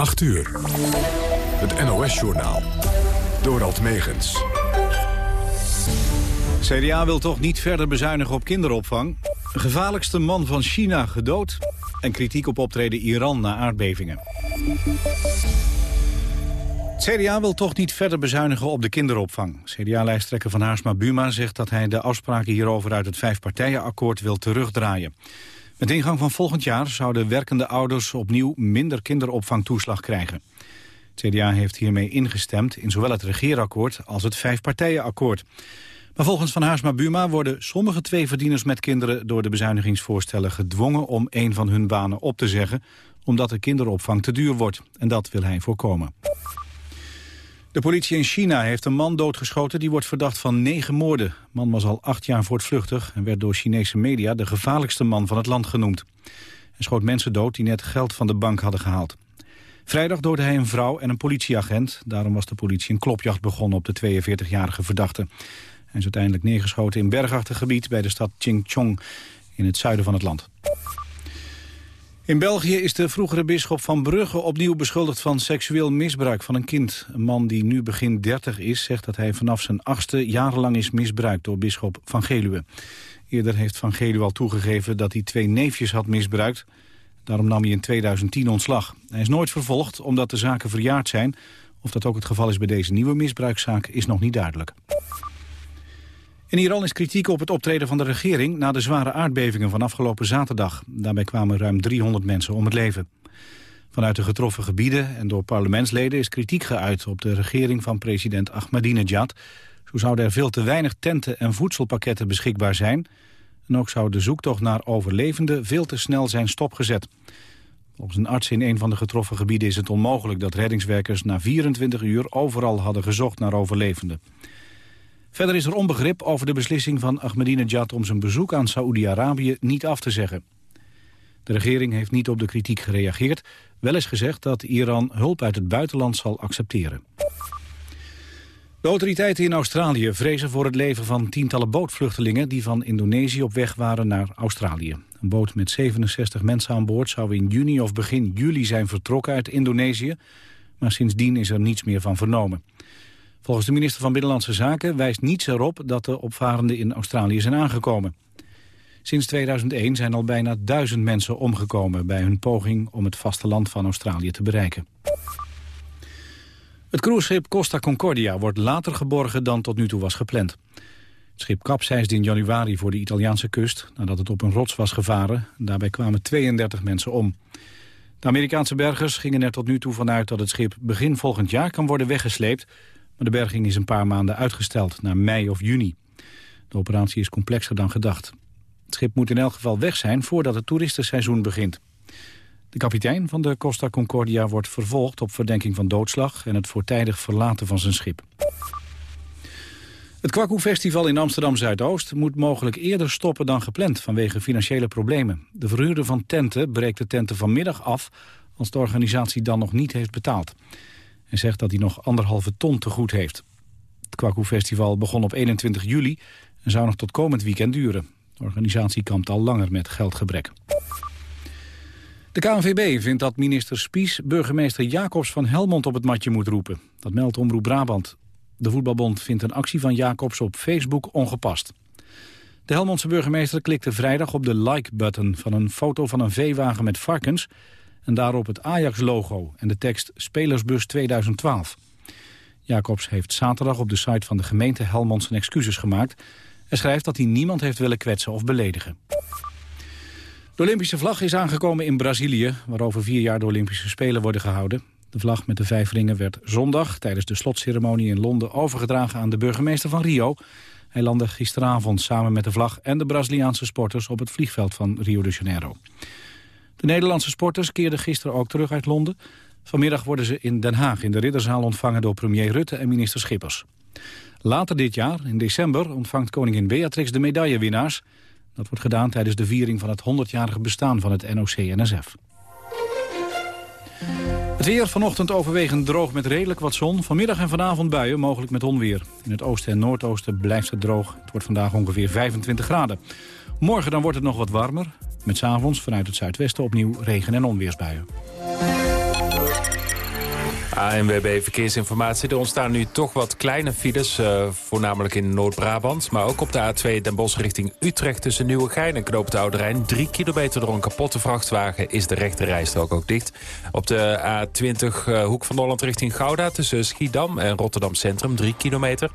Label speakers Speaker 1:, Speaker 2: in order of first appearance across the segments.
Speaker 1: 8 uur. Het NOS-journaal. Dorald Megens.
Speaker 2: CDA wil toch niet verder bezuinigen op kinderopvang. Gevaarlijkste man van China gedood. En kritiek op optreden Iran na aardbevingen. CDA wil toch niet verder bezuinigen op de kinderopvang. CDA-lijsttrekker Van Haarsma Buma zegt dat hij de afspraken hierover uit het vijfpartijenakkoord wil terugdraaien. Met ingang van volgend jaar zouden werkende ouders opnieuw minder kinderopvangtoeslag krijgen. CDA heeft hiermee ingestemd in zowel het regeerakkoord als het vijfpartijenakkoord. Maar volgens Van Haarsma Buma worden sommige tweeverdieners met kinderen door de bezuinigingsvoorstellen gedwongen om een van hun banen op te zeggen, omdat de kinderopvang te duur wordt. En dat wil hij voorkomen. De politie in China heeft een man doodgeschoten die wordt verdacht van negen moorden. De man was al acht jaar voortvluchtig en werd door Chinese media de gevaarlijkste man van het land genoemd. Hij schoot mensen dood die net geld van de bank hadden gehaald. Vrijdag doodde hij een vrouw en een politieagent. Daarom was de politie een klopjacht begonnen op de 42-jarige verdachte. Hij is uiteindelijk neergeschoten in bergachtig gebied bij de stad Chingchong in het zuiden van het land. In België is de vroegere bisschop van Brugge opnieuw beschuldigd van seksueel misbruik van een kind. Een man die nu begin 30 is, zegt dat hij vanaf zijn achtste jarenlang is misbruikt door bisschop Van Geluwe. Eerder heeft Van Geluwe al toegegeven dat hij twee neefjes had misbruikt. Daarom nam hij in 2010 ontslag. Hij is nooit vervolgd omdat de zaken verjaard zijn. Of dat ook het geval is bij deze nieuwe misbruikzaak is nog niet duidelijk. In Iran is kritiek op het optreden van de regering na de zware aardbevingen van afgelopen zaterdag. Daarbij kwamen ruim 300 mensen om het leven. Vanuit de getroffen gebieden en door parlementsleden is kritiek geuit op de regering van president Ahmadinejad. Zo zouden er veel te weinig tenten en voedselpakketten beschikbaar zijn. En ook zou de zoektocht naar overlevenden veel te snel zijn stopgezet. Volgens een arts in een van de getroffen gebieden is het onmogelijk dat reddingswerkers na 24 uur overal hadden gezocht naar overlevenden. Verder is er onbegrip over de beslissing van Ahmadinejad om zijn bezoek aan Saoedi-Arabië niet af te zeggen. De regering heeft niet op de kritiek gereageerd. Wel is gezegd dat Iran hulp uit het buitenland zal accepteren. De autoriteiten in Australië vrezen voor het leven van tientallen bootvluchtelingen... die van Indonesië op weg waren naar Australië. Een boot met 67 mensen aan boord zou in juni of begin juli zijn vertrokken uit Indonesië... maar sindsdien is er niets meer van vernomen. Volgens de minister van Binnenlandse Zaken wijst niets erop dat de opvarenden in Australië zijn aangekomen. Sinds 2001 zijn al bijna duizend mensen omgekomen bij hun poging om het vasteland van Australië te bereiken. Het cruiseschip Costa Concordia wordt later geborgen dan tot nu toe was gepland. Het schip kapseisde in januari voor de Italiaanse kust nadat het op een rots was gevaren. Daarbij kwamen 32 mensen om. De Amerikaanse bergers gingen er tot nu toe vanuit dat het schip begin volgend jaar kan worden weggesleept maar de berging is een paar maanden uitgesteld, naar mei of juni. De operatie is complexer dan gedacht. Het schip moet in elk geval weg zijn voordat het toeristenseizoen begint. De kapitein van de Costa Concordia wordt vervolgd op verdenking van doodslag... en het voortijdig verlaten van zijn schip. Het Kwaku Festival in Amsterdam-Zuidoost moet mogelijk eerder stoppen dan gepland vanwege financiële problemen. De verhuurder van tenten breekt de tenten vanmiddag af als de organisatie dan nog niet heeft betaald en zegt dat hij nog anderhalve ton te goed heeft. Het Kwaku Festival begon op 21 juli en zou nog tot komend weekend duren. De organisatie kampt al langer met geldgebrek. De KNVB vindt dat minister Spies burgemeester Jacobs van Helmond op het matje moet roepen. Dat meldt Omroep Brabant. De voetbalbond vindt een actie van Jacobs op Facebook ongepast. De Helmondse burgemeester klikte vrijdag op de like-button van een foto van een veewagen met varkens en daarop het Ajax-logo en de tekst Spelersbus 2012. Jacobs heeft zaterdag op de site van de gemeente Helmond zijn excuses gemaakt... en schrijft dat hij niemand heeft willen kwetsen of beledigen. De Olympische vlag is aangekomen in Brazilië... waar over vier jaar de Olympische Spelen worden gehouden. De vlag met de vijf ringen werd zondag tijdens de slotceremonie in Londen... overgedragen aan de burgemeester van Rio... Hij landde gisteravond samen met de vlag en de Braziliaanse sporters op het vliegveld van Rio de Janeiro. De Nederlandse sporters keerden gisteren ook terug uit Londen. Vanmiddag worden ze in Den Haag in de Ridderzaal ontvangen door premier Rutte en minister Schippers. Later dit jaar, in december, ontvangt koningin Beatrix de medaillewinnaars. Dat wordt gedaan tijdens de viering van het 100-jarige bestaan van het NOC-NSF. Het weer vanochtend overwegend droog met redelijk wat zon. Vanmiddag en vanavond buien, mogelijk met onweer. In het oosten en noordoosten blijft het droog. Het wordt vandaag ongeveer 25 graden. Morgen dan wordt het nog wat warmer. Met s'avonds vanuit het zuidwesten opnieuw regen- en onweersbuien.
Speaker 3: ANWB Verkeersinformatie. Er ontstaan nu toch wat kleine files, uh, voornamelijk in Noord-Brabant. Maar ook op de A2 Den Bosch richting Utrecht tussen Nieuwegein en Knoop Oude Rijn. Drie kilometer door een kapotte vrachtwagen is de rechte rijstrook ook dicht. Op de A20 uh, Hoek van Holland richting Gouda tussen Schiedam en Rotterdam Centrum. Drie kilometer.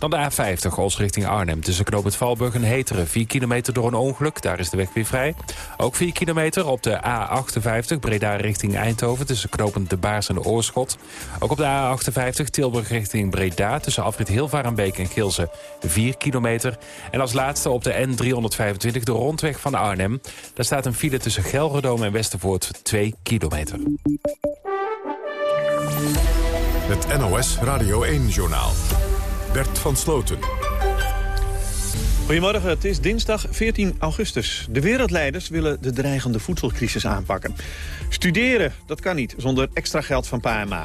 Speaker 3: Dan de A50, Oost richting Arnhem. Tussen Knoop het Valburg en Heteren. 4 kilometer door een ongeluk, daar is de weg weer vrij. Ook 4 kilometer op de A58, Breda richting Eindhoven... tussen Knopend de Baars en de Oorschot. Ook op de A58, Tilburg richting Breda... tussen Afrit Hilvarenbeek en Gilze, 4 kilometer. En als laatste op de N325, de rondweg van Arnhem. Daar staat een file tussen Gelredome en Westervoort, 2 kilometer.
Speaker 1: Het NOS Radio 1-journaal. Bert van Sloten.
Speaker 4: Goedemorgen, het is dinsdag 14 augustus. De wereldleiders willen de dreigende voedselcrisis aanpakken. Studeren, dat kan niet, zonder extra geld van PMA.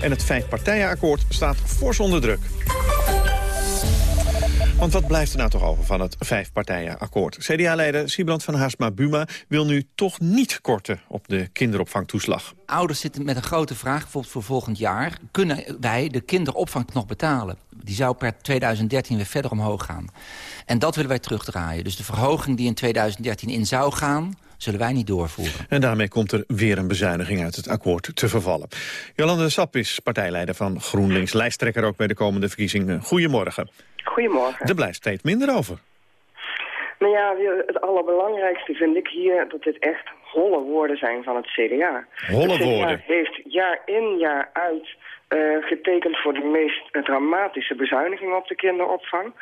Speaker 4: En het vijfpartijenakkoord staat fors onder druk. Want wat blijft er nou toch over van het vijfpartijenakkoord? CDA-leider Siebrand van Haarsma-Buma wil nu toch niet korten op de kinderopvangtoeslag.
Speaker 5: Ouders zitten met een grote vraag, bijvoorbeeld voor volgend jaar. Kunnen wij de kinderopvang nog betalen? Die zou per 2013 weer verder omhoog gaan. En dat willen wij terugdraaien. Dus de verhoging die in 2013 in zou gaan zullen wij niet doorvoeren.
Speaker 4: En daarmee komt er weer een bezuiniging uit het akkoord te vervallen. Jolande Sap is partijleider van GroenLinks, lijsttrekker ook bij de komende verkiezingen. Goedemorgen.
Speaker 6: Goedemorgen.
Speaker 4: Er blijft steeds minder over.
Speaker 6: Nou ja, het allerbelangrijkste vind ik hier dat dit echt holle woorden zijn van het CDA.
Speaker 4: Holle
Speaker 6: het CDA
Speaker 4: woorden?
Speaker 6: heeft jaar in jaar uit uh, getekend voor de meest dramatische bezuiniging op de kinderopvang.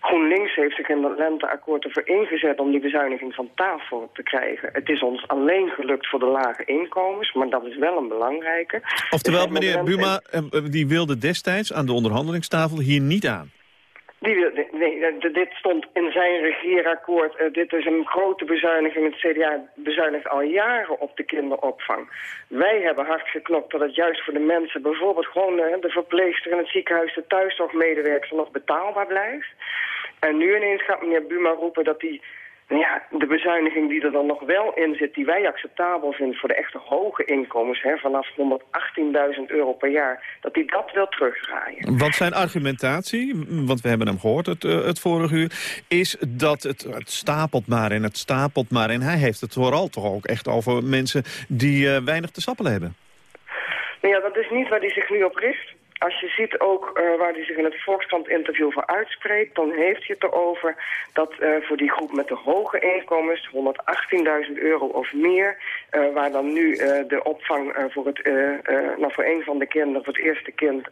Speaker 6: GroenLinks heeft zich in het lenteakkoord ervoor ingezet om die bezuiniging van tafel te krijgen. Het is ons alleen gelukt voor de lage inkomens, maar dat is wel een belangrijke.
Speaker 4: Oftewel, meneer Buma, die wilde destijds aan de onderhandelingstafel hier niet aan.
Speaker 6: Die nee, dit stond in zijn regeerakkoord. Uh, dit is een grote bezuiniging. Het CDA bezuinigt al jaren op de kinderopvang. Wij hebben hard geknopt dat het juist voor de mensen... bijvoorbeeld gewoon uh, de verpleegster in het ziekenhuis... de thuiszorgmedewerker nog betaalbaar blijft. En nu ineens gaat meneer Buma roepen dat hij ja, de bezuiniging die er dan nog wel in zit, die wij acceptabel vinden voor de echte hoge inkomens, hè, vanaf 118.000 euro per jaar, dat hij dat wil terugdraaien.
Speaker 4: Want zijn argumentatie, want we hebben hem gehoord het, uh, het vorige uur, is dat het, het, stapelt maar en het stapelt maar. En hij heeft het vooral toch ook echt over mensen die uh, weinig te sappelen hebben.
Speaker 6: Nou ja, dat is niet waar hij zich nu op richt als je ziet ook uh, waar hij zich in het Volkskrant-interview voor uitspreekt... dan heeft hij het erover dat uh, voor die groep met de hoge inkomens... 118.000 euro of meer... Uh, waar dan nu de opvang voor, het, nou voor een van de kinderen, voor het eerste kind...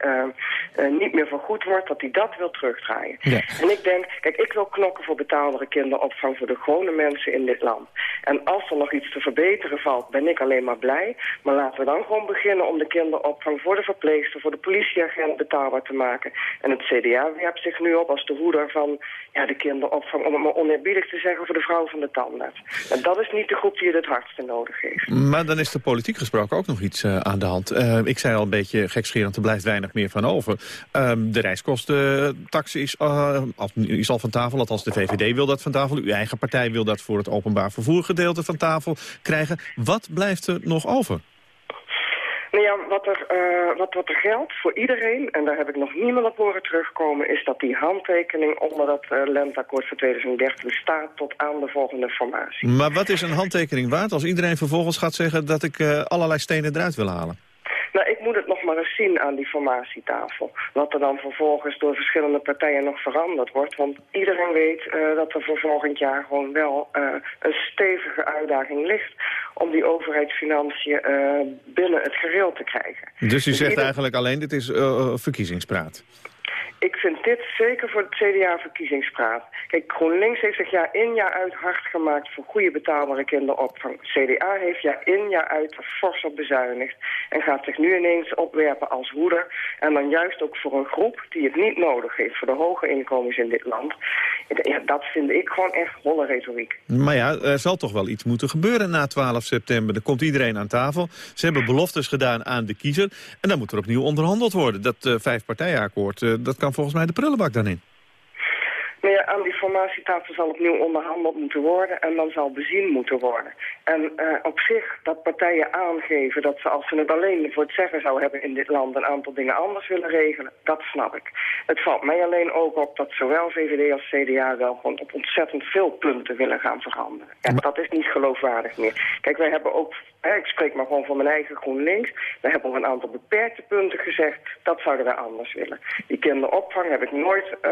Speaker 6: niet meer vergoed wordt, dat hij dat wil terugdraaien. Ja. En ik denk, kijk, ik wil knokken voor betaalbare kinderopvang... voor de gewone mensen in dit land. En als er nog iets te verbeteren valt, ben ik alleen maar blij. Maar laten we dan gewoon beginnen om de kinderopvang... voor de verpleegster, voor de politie politieagent betaalbaar te maken. En het CDA werpt zich nu op als de hoeder van ja, de kinderopvang... om het maar oneerbiedig te zeggen voor de vrouw van de tandarts. En dat is niet de groep die het het hardste nodig heeft.
Speaker 4: Maar dan is er politiek gesproken ook nog iets uh, aan de hand. Uh, ik zei al een beetje gekscherend, er blijft weinig meer van over. Uh, de reiskostentax is, uh, is al van tafel, althans de VVD wil dat van tafel. Uw eigen partij wil dat voor het openbaar vervoergedeelte van tafel krijgen. Wat blijft er nog over?
Speaker 6: Nou ja, wat er, uh, wat, wat er geldt voor iedereen, en daar heb ik nog niemand op horen terugkomen... is dat die handtekening onder dat uh, lenteakkoord voor 2013 staat tot aan de volgende formatie.
Speaker 4: Maar wat is een handtekening waard als iedereen vervolgens gaat zeggen... dat ik uh, allerlei stenen eruit wil halen?
Speaker 6: Nou, ik moet het nog maar eens zien aan die formatietafel. Wat er dan vervolgens door verschillende partijen nog veranderd wordt. Want iedereen weet uh, dat er voor volgend jaar gewoon wel uh, een stevige uitdaging ligt... om die overheidsfinanciën uh, binnen het gereel te krijgen.
Speaker 4: Dus u zegt eigenlijk alleen, dit is verkiezingspraat?
Speaker 6: Ik vind dit zeker voor het CDA-verkiezingspraat. Kijk, GroenLinks heeft zich jaar in jaar uit hard gemaakt voor goede betaalbare kinderopvang. CDA heeft jaar in jaar uit fors op bezuinigd en gaat zich nu ineens opwerpen als hoeder. En dan juist ook voor een groep die het niet nodig heeft, voor de hoge inkomens in dit land. Dat vind ik gewoon echt holle retoriek.
Speaker 4: Maar ja, er zal toch wel iets moeten gebeuren na 12 september. Er komt iedereen aan tafel. Ze hebben beloftes gedaan aan de kiezer. En dan moet er opnieuw onderhandeld worden. Dat uh, vijfpartijenakkoord, uh, dat kan volgens mij de prullenbak dan in.
Speaker 6: Ja, aan die formatietafel zal opnieuw onderhandeld moeten worden en dan zal bezien moeten worden. En uh, op zich dat partijen aangeven dat ze als ze het alleen voor het zeggen zou hebben in dit land een aantal dingen anders willen regelen, dat snap ik. Het valt mij alleen ook op dat zowel VVD als CDA wel gewoon op ontzettend veel punten willen gaan veranderen. En dat is niet geloofwaardig meer. Kijk, wij hebben ook ik spreek maar gewoon voor mijn eigen GroenLinks. We hebben op een aantal beperkte punten gezegd, dat zouden wij anders willen. Die kinderopvang heb ik nooit uh,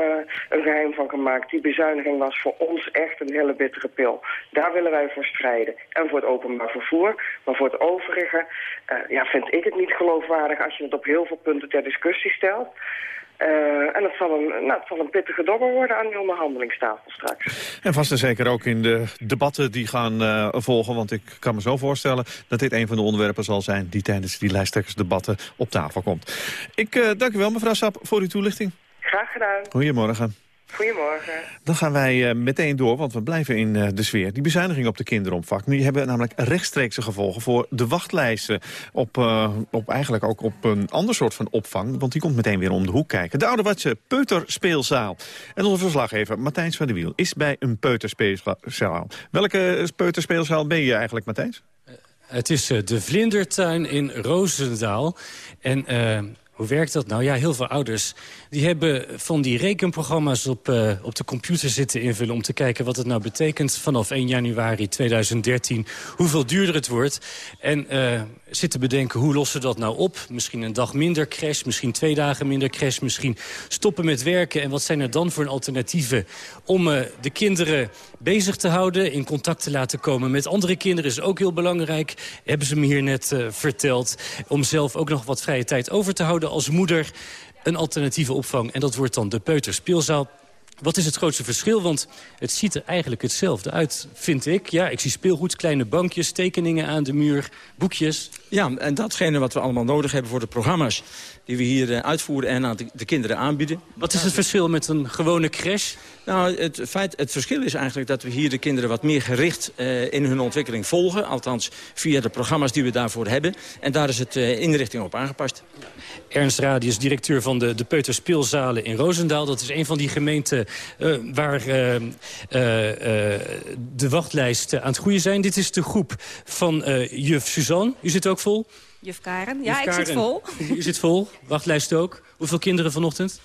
Speaker 6: een geheim van gemaakt. Die bezuiniging was voor ons echt een hele bittere pil. Daar willen wij voor strijden. En voor het openbaar vervoer. Maar voor het overige uh, ja, vind ik het niet geloofwaardig als je het op heel veel punten ter discussie stelt. Uh, en het zal, een, nou, het zal een pittige dobber worden aan die onderhandelingstafel straks.
Speaker 4: En vast en zeker ook in de debatten die gaan uh, volgen. Want ik kan me zo voorstellen dat dit een van de onderwerpen zal zijn... die tijdens die lijsttrekkersdebatten op tafel komt. Ik uh, dank u wel, mevrouw Sap, voor uw toelichting.
Speaker 6: Graag gedaan.
Speaker 4: Goedemorgen.
Speaker 6: Goedemorgen.
Speaker 4: Dan gaan wij uh, meteen door, want we blijven in uh, de sfeer. Die bezuiniging op de kinderopvang. Die hebben namelijk rechtstreekse gevolgen voor de wachtlijsten. Op, uh, op eigenlijk ook op een ander soort van opvang. Want die komt meteen weer om de hoek kijken. De ouderwetse peuterspeelzaal. En onze verslaggever Matthijs van der Wiel is bij een peuterspeelzaal. Welke peuterspeelzaal ben je eigenlijk, Matthijs?
Speaker 7: Het is de Vlindertuin in Roosendaal. En hoe werkt dat nou? Ja, heel veel ouders die hebben van die rekenprogramma's op, uh, op de computer zitten invullen... om te kijken wat het nou betekent vanaf 1 januari 2013. Hoeveel duurder het wordt. En uh, zitten bedenken, hoe lossen dat nou op? Misschien een dag minder crash, misschien twee dagen minder crash... misschien stoppen met werken. En wat zijn er dan voor alternatieven om uh, de kinderen bezig te houden... in contact te laten komen met andere kinderen is ook heel belangrijk. Hebben ze me hier net verteld. Om zelf ook nog wat vrije tijd over te houden als moeder een alternatieve opvang. En dat wordt dan de peuterspeelzaal. Wat is het grootste verschil? Want het ziet er eigenlijk hetzelfde uit, vind ik. Ja, ik zie speelgoed, kleine bankjes, tekeningen aan de muur, boekjes.
Speaker 8: Ja, en datgene wat we allemaal nodig hebben voor de programma's... die we hier uh, uitvoeren en aan de, de, kinderen aanbieden.
Speaker 7: Wat is het verschil met een gewone crash?
Speaker 8: Nou, het, feit, het verschil is eigenlijk dat we hier de kinderen wat meer gericht uh, in hun ontwikkeling volgen. Althans, via de programma's die we daarvoor hebben. En daar is het uh, inrichting op aangepast.
Speaker 7: Ernst Radius, directeur van de, de Peuterspeelzalen in Roosendaal. Dat is een van die gemeenten uh, waar uh, uh, de wachtlijsten aan het groeien zijn. Dit is de groep van juf Suzanne. U zit ook vol?
Speaker 9: Juf Karen. Ja, Juf ik zit vol.
Speaker 7: U zit vol. Wachtlijst ook. Hoeveel kinderen vanochtend?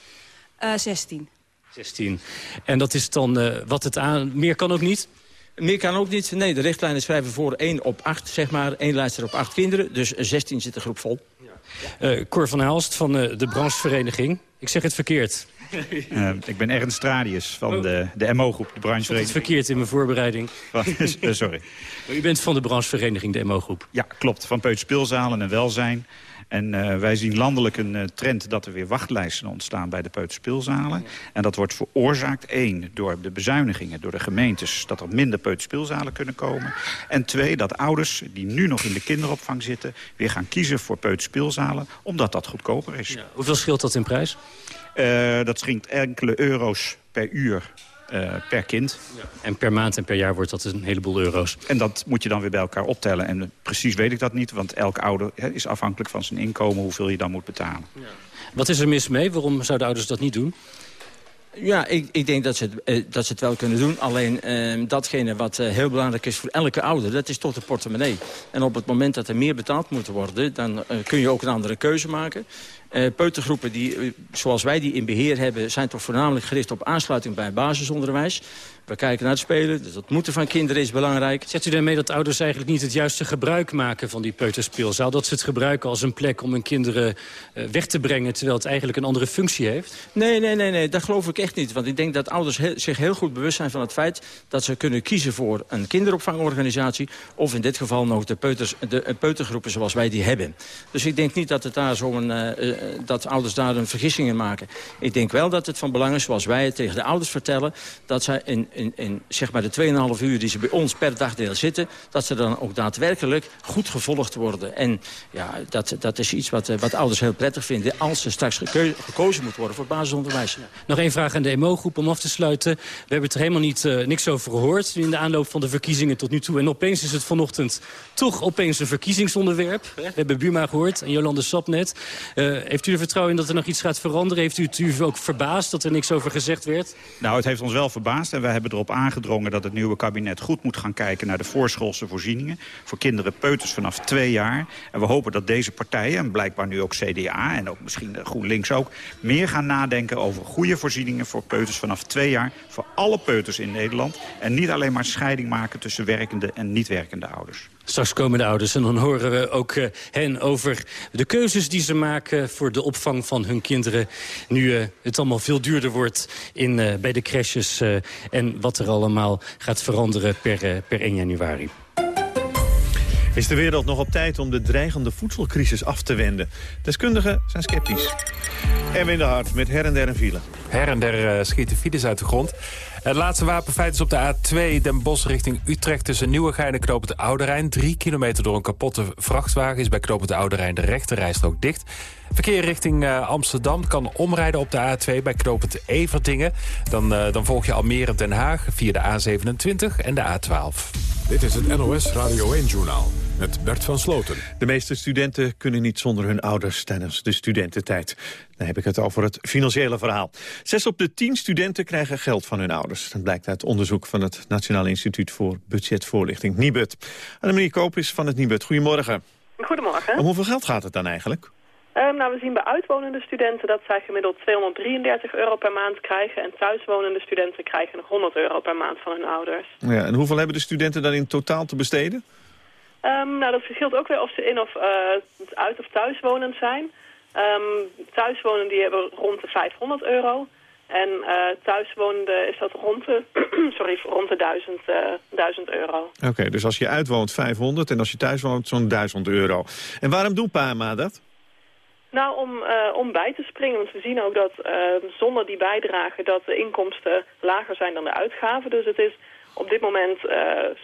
Speaker 9: 16.
Speaker 7: 16. En dat is dan wat het aan... Meer kan ook niet?
Speaker 8: Meer kan ook niet. Nee, de richtlijnen schrijven voor 1 op 8, zeg maar. 1 lijster op 8 kinderen. Dus 16 zit de groep vol.
Speaker 7: Uh, Cor van Haalst van uh, de branchevereniging. Ik zeg het verkeerd.
Speaker 10: Uh, ik ben Ernst Radius van oh. de, de MO-groep, de branchevereniging.
Speaker 7: Het verkeerd in mijn voorbereiding.
Speaker 10: sorry.
Speaker 7: U bent van de branchevereniging, de MO-groep.
Speaker 10: Ja, klopt. Van peuterspeelzalen en welzijn. En uh, wij zien landelijk een uh, trend dat er weer wachtlijsten ontstaan bij de peuterspeelzalen. En dat wordt veroorzaakt, één, door de bezuinigingen, door de gemeentes... dat er minder peuterspeelzalen kunnen komen. En twee, dat ouders die nu nog in de kinderopvang zitten... weer gaan kiezen voor peuterspeelzalen, omdat dat goedkoper is. Ja,
Speaker 7: hoeveel scheelt dat in prijs?
Speaker 10: Uh, dat schinkt enkele euro's per uur uh, per kind. Ja.
Speaker 7: En per maand en per jaar wordt dat een heleboel euro's.
Speaker 10: En dat moet je dan weer bij elkaar optellen. En precies weet ik dat niet, want elke ouder hè, is afhankelijk van zijn inkomen... hoeveel je dan moet betalen. Ja.
Speaker 7: Wat is er mis mee? Waarom zouden ouders dat niet doen?
Speaker 8: Ja, ik, ik denk dat ze, het, eh, dat ze het wel kunnen doen. Alleen eh, datgene wat eh, heel belangrijk is voor elke ouder, dat is toch de portemonnee. En op het moment dat er meer betaald moet worden, dan uh, kun je ook een andere keuze maken. Uh, peutergroepen die, zoals wij die in beheer hebben... zijn toch voornamelijk gericht op aansluiting bij basisonderwijs. We kijken naar het spelen, dus het moeten van kinderen is belangrijk.
Speaker 7: Zet u daarmee dat ouders eigenlijk niet het juiste gebruik maken van die peuterspeelzaal? Dat ze het gebruiken als een plek om hun kinderen uh, weg te brengen... terwijl het eigenlijk een andere functie heeft?
Speaker 8: Nee, nee, nee, nee, dat geloof ik echt niet. Want ik denk dat ouders he zich heel goed bewust zijn van het feit... dat ze kunnen kiezen voor een kinderopvangorganisatie... of in dit geval nog de, peuters, de peutergroepen zoals wij die hebben. Dus ik denk niet dat, het daar zo een, uh, dat ouders daar een vergissing in maken. Ik denk wel dat het van belang is, zoals wij het tegen de ouders vertellen... dat zij in in, in zeg maar de 2,5 uur die ze bij ons per dagdeel zitten... dat ze dan ook daadwerkelijk goed gevolgd worden. En ja, dat, dat is iets wat, wat ouders heel prettig vinden... als ze straks gekozen moet worden voor het basisonderwijs.
Speaker 7: Nog één vraag aan de MO-groep om af te sluiten. We hebben het er helemaal niet, uh, niks over gehoord... in de aanloop van de verkiezingen tot nu toe. En opeens is het vanochtend toch opeens een verkiezingsonderwerp. We hebben Buma gehoord en Jolande Sapnet. Uh, heeft u er vertrouwen in dat er nog iets gaat veranderen? Heeft u het u ook verbaasd dat er niks over gezegd werd?
Speaker 10: Nou, het heeft ons wel verbaasd en wij hebben erop aangedrongen... dat het nieuwe kabinet goed moet gaan kijken naar de voorschoolse voorzieningen... voor kinderen peuters vanaf twee jaar. En we hopen dat deze partijen, en blijkbaar nu ook CDA... en ook misschien GroenLinks ook, meer gaan nadenken over goede voorzieningen... voor peuters vanaf twee jaar, voor alle peuters in Nederland. En niet alleen maar scheiding maken tussen werkende en niet werkende ouders.
Speaker 7: Straks komen de ouders en dan horen we ook uh, hen over de keuzes die ze maken... voor de opvang van hun kinderen. Nu uh, het allemaal veel duurder wordt in, uh, bij de crèches... en wat er allemaal gaat veranderen per, per 1 januari.
Speaker 4: Is de wereld nog op tijd om de dreigende voedselcrisis af te wenden? Deskundigen zijn sceptisch. Erwin de Hart met her en der een file.
Speaker 3: Her en der schieten files uit de grond. Het laatste wapenfeit is op de A2 Den Bosch richting Utrecht... tussen Nieuwegein en Knoop het Oude Rijn. Drie kilometer door een kapotte vrachtwagen is bij Knoop het Oude Rijn de rechte rijstrook dicht. Verkeer richting uh, Amsterdam kan omrijden op de A2 bij Knoop het Everdingen. Dan, uh, dan volg je Almere Den Haag via de A27 en de A12.
Speaker 1: Dit is het NOS Radio 1-journaal met Bert van Sloten.
Speaker 4: De meeste studenten kunnen niet zonder hun ouders tijdens de studententijd. Dan heb ik het over het financiële verhaal. Zes op de tien studenten krijgen geld van hun ouders. Dat blijkt uit onderzoek van het Nationaal Instituut voor Budgetvoorlichting, NIBUD. Annemarie Koop is van het NIBUD. Goedemorgen.
Speaker 11: Goedemorgen.
Speaker 4: Om hoeveel geld gaat het dan eigenlijk?
Speaker 11: Um, nou, we zien bij uitwonende studenten dat zij gemiddeld 233 euro per maand krijgen... en thuiswonende studenten krijgen nog 100 euro per maand van hun ouders.
Speaker 4: Ja, en hoeveel hebben de studenten dan in totaal te besteden?
Speaker 11: Um, nou, dat verschilt ook weer of ze in of uh, uit- of thuiswonend zijn. Um, thuiswonenden die hebben rond de 500 euro... En uh, thuiswonende is dat rond de, sorry, rond de 1000, uh, 1000 euro.
Speaker 4: Oké, okay, dus als je uitwoont 500 en als je thuis woont zo'n 1000 euro. En waarom doet PAMA dat?
Speaker 11: Nou, om, uh, om bij te springen. Want we zien ook dat uh, zonder die bijdrage dat de inkomsten lager zijn dan de uitgaven. Dus het is op dit moment, uh,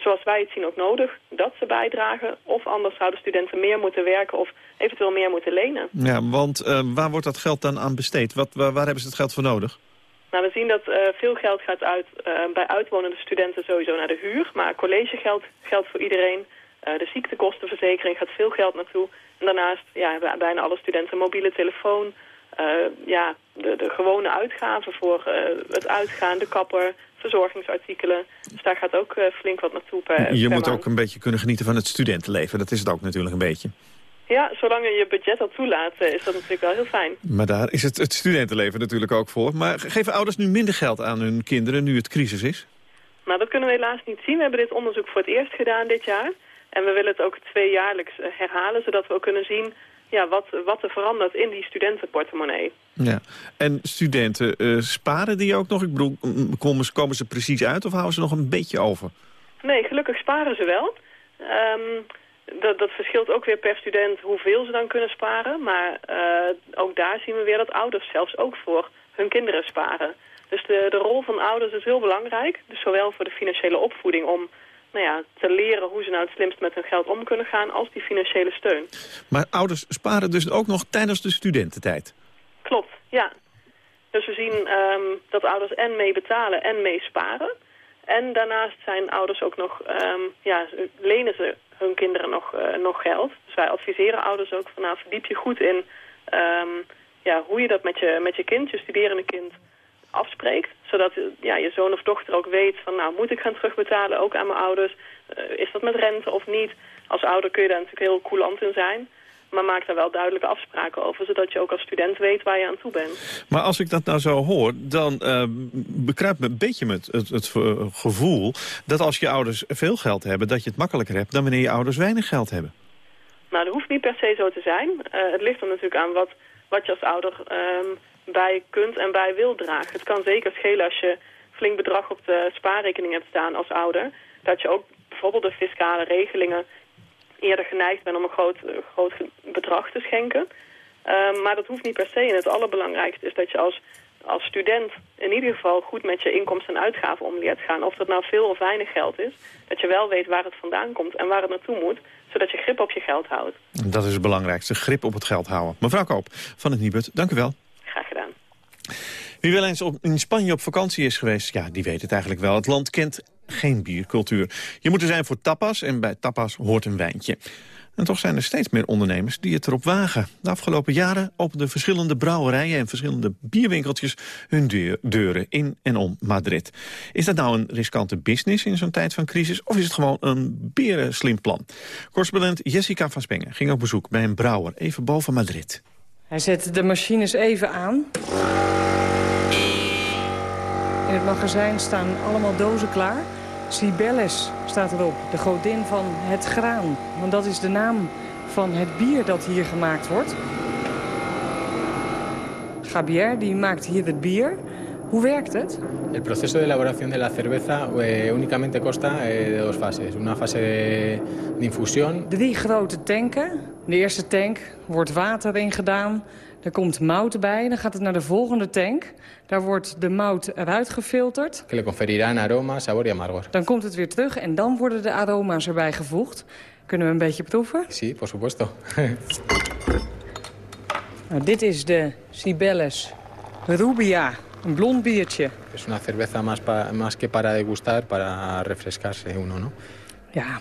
Speaker 11: zoals wij het zien, ook nodig dat ze bijdragen. Of anders zouden studenten meer moeten werken of eventueel meer moeten lenen.
Speaker 4: Ja, want waar wordt dat geld dan aan besteed? Wat, waar, waar hebben ze het geld voor nodig?
Speaker 11: Nou, we zien dat veel geld gaat uit bij uitwonende studenten sowieso naar de huur. Maar collegegeld geldt voor iedereen. de ziektekostenverzekering gaat veel geld naartoe. En daarnaast ja, hebben bijna alle studenten een mobiele telefoon. Uh, ja, de, de gewone uitgaven voor uh, het uitgaan, de kapper, verzorgingsartikelen. Dus daar gaat ook uh, flink wat naartoe per
Speaker 4: Je
Speaker 11: per
Speaker 4: moet
Speaker 11: maand.
Speaker 4: ook een beetje kunnen genieten van het studentenleven. Dat is het ook natuurlijk een beetje.
Speaker 11: Ja, zolang je je budget dat toelaat, is dat natuurlijk wel heel fijn.
Speaker 4: Maar daar is het, het studentenleven natuurlijk ook voor. Maar geven ouders nu minder geld aan hun kinderen nu het crisis is?
Speaker 11: Nou, dat kunnen we helaas niet zien. We hebben dit onderzoek voor het eerst gedaan dit jaar. En we willen het ook tweejaarlijks herhalen, zodat we ook kunnen zien ja, wat, wat er verandert in die studentenportemonnee.
Speaker 4: Ja. En studenten, uh, sparen die ook nog? Ik bedoel, komen, komen ze precies uit of houden ze nog een beetje over?
Speaker 11: Nee, gelukkig sparen ze wel. Um, dat, dat verschilt ook weer per student hoeveel ze dan kunnen sparen. Maar uh, ook daar zien we weer dat ouders zelfs ook voor hun kinderen sparen. Dus de, de rol van ouders is heel belangrijk. Dus zowel voor de financiële opvoeding om nou ja, te leren hoe ze nou het slimst met hun geld om kunnen gaan als die financiële steun.
Speaker 4: Maar ouders sparen dus ook nog tijdens de studententijd?
Speaker 11: Klopt, ja. Dus we zien um, dat ouders en mee betalen en mee sparen. En daarnaast zijn ouders ook nog, um, ja, lenen ze hun kinderen nog, uh, nog geld. Dus wij adviseren ouders ook van nou verdiep je goed in um, ja, hoe je dat met je, met je kind, je studerende kind, afspreekt. Zodat ja, je zoon of dochter ook weet van nou moet ik gaan terugbetalen ook aan mijn ouders. Uh, is dat met rente of niet? Als ouder kun je daar natuurlijk heel coulant in zijn. Maar maak daar wel duidelijke afspraken over, zodat je ook als student weet waar je aan toe bent.
Speaker 4: Maar als ik dat nou zo hoor, dan uh, bekruipt me een beetje met het, het, gevoel... dat als je ouders veel geld hebben, dat je het makkelijker hebt... dan wanneer je ouders weinig geld hebben.
Speaker 11: Nou, dat hoeft niet per se zo te zijn. Uh, het ligt er natuurlijk aan wat, wat je als ouder um, bij kunt en bij wil dragen. Het kan zeker schelen als je flink bedrag op de spaarrekening hebt staan als ouder... dat je ook bijvoorbeeld de fiscale regelingen eerder geneigd bent om een groot, groot bedrag te schenken. Uh, maar dat hoeft niet per se. En het allerbelangrijkste is dat je als als student in ieder geval goed met je inkomsten en uitgaven om leert gaan. Of dat nou veel of weinig geld is. Dat je wel weet waar het vandaan komt en waar het naartoe moet. Zodat je grip op je geld houdt.
Speaker 4: Dat is het belangrijkste, grip op het geld houden. Mevrouw Koop van het Nibud, dank u wel. Wie wel eens op, in Spanje op vakantie is geweest, ja, die weet het eigenlijk wel. Het land kent geen biercultuur. Je moet er zijn voor tapas en bij tapas hoort een wijntje. En toch zijn er steeds meer ondernemers die het erop wagen. De afgelopen jaren openden verschillende brouwerijen en verschillende bierwinkeltjes hun deuren in en om Madrid. Is dat nou een riskante business in zo'n tijd van crisis of is het gewoon een beren slim plan? Correspondent Jessica van Spengen ging op bezoek bij een brouwer even boven Madrid.
Speaker 12: Hij zet de machines even aan. In het magazijn staan allemaal dozen klaar. Cibelles staat erop, de godin van het graan. Want dat is de naam van het bier dat hier gemaakt wordt. Javier die maakt hier het bier. Hoe werkt het?
Speaker 13: El proceso de elaboración de la cerveza eh, únicamente consta eh, de dos fases. Una fase de, de infusión.
Speaker 12: Drie grote tanken. In de eerste tank wordt water in gedaan. Er komt mout bij, dan gaat het naar de volgende tank. Daar wordt de mout eruit gefilterd.
Speaker 13: Que le conferirán aroma, sabor y amargor.
Speaker 12: Dan komt het weer terug en dan worden de aroma's erbij gevoegd. Kunnen we een beetje proeven?
Speaker 13: Sí, por supuesto.
Speaker 12: nou, dit is de Cibelles Rubia, een blond biertje.
Speaker 13: Es una cerveza más, pa, más que para degustar, para refrescarse uno, ¿no?
Speaker 12: Ja,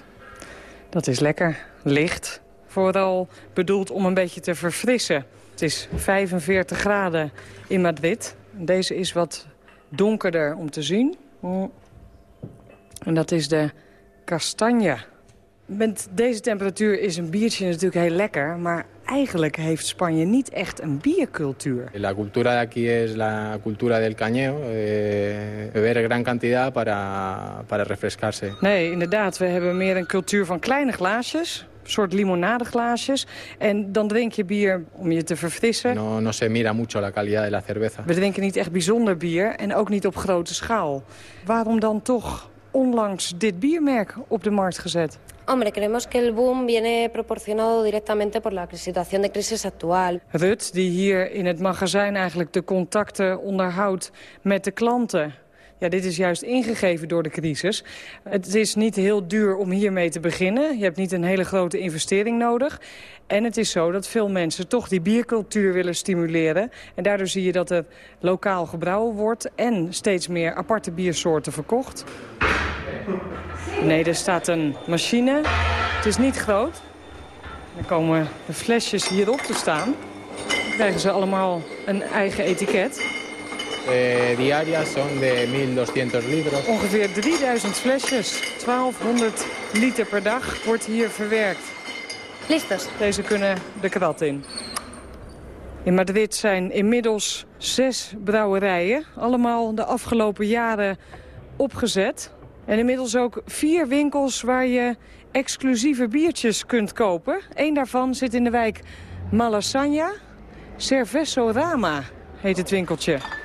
Speaker 12: dat is lekker. Licht. Vooral bedoeld om een beetje te verfrissen. Het is 45 graden in Madrid. Deze is wat donkerder om te zien. En dat is de castanje. Met deze temperatuur is een biertje natuurlijk heel lekker... maar eigenlijk heeft Spanje niet echt een biercultuur.
Speaker 13: La cultura de aquí es la cultura del cañeo. Eh, beber gran cantidad para, para refrescarse.
Speaker 12: Nee, inderdaad. We hebben meer een cultuur van kleine glaasjes soort limonadeglaasjes. En dan drink je bier om je te verfrissen.
Speaker 13: No, no se mira mucho la calidad de la cerveza.
Speaker 12: We drinken niet echt bijzonder bier en ook niet op grote schaal. Waarom dan toch onlangs dit biermerk op de markt gezet?
Speaker 14: Hombre, creemos que el boom viene proporcionado directamente por la situación de crisis actual.
Speaker 12: Rut, die hier in het magazijn eigenlijk de contacten onderhoudt met de klanten ja, dit is juist ingegeven door de crisis. Het is niet heel duur om hiermee te beginnen. Je hebt niet een hele grote investering nodig. En het is zo dat veel mensen toch die biercultuur willen stimuleren. En daardoor zie je dat er lokaal gebrouwen wordt... en steeds meer aparte biersoorten verkocht. Nee, er staat een machine. Het is niet groot. Dan komen de flesjes hierop te staan. Dan krijgen ze allemaal een eigen etiket
Speaker 13: eh, diarias son de 1200 liters.
Speaker 12: Ongeveer 3000 flesjes, 1200 liter per dag wordt hier verwerkt.
Speaker 14: Listos.
Speaker 12: Deze kunnen de krat in. In Madrid zijn inmiddels zes brouwerijen, allemaal de afgelopen jaren opgezet. En inmiddels ook vier winkels waar je exclusieve biertjes kunt kopen. Eén daarvan zit in de wijk Malasaña. Cerveso Rama heet het winkeltje.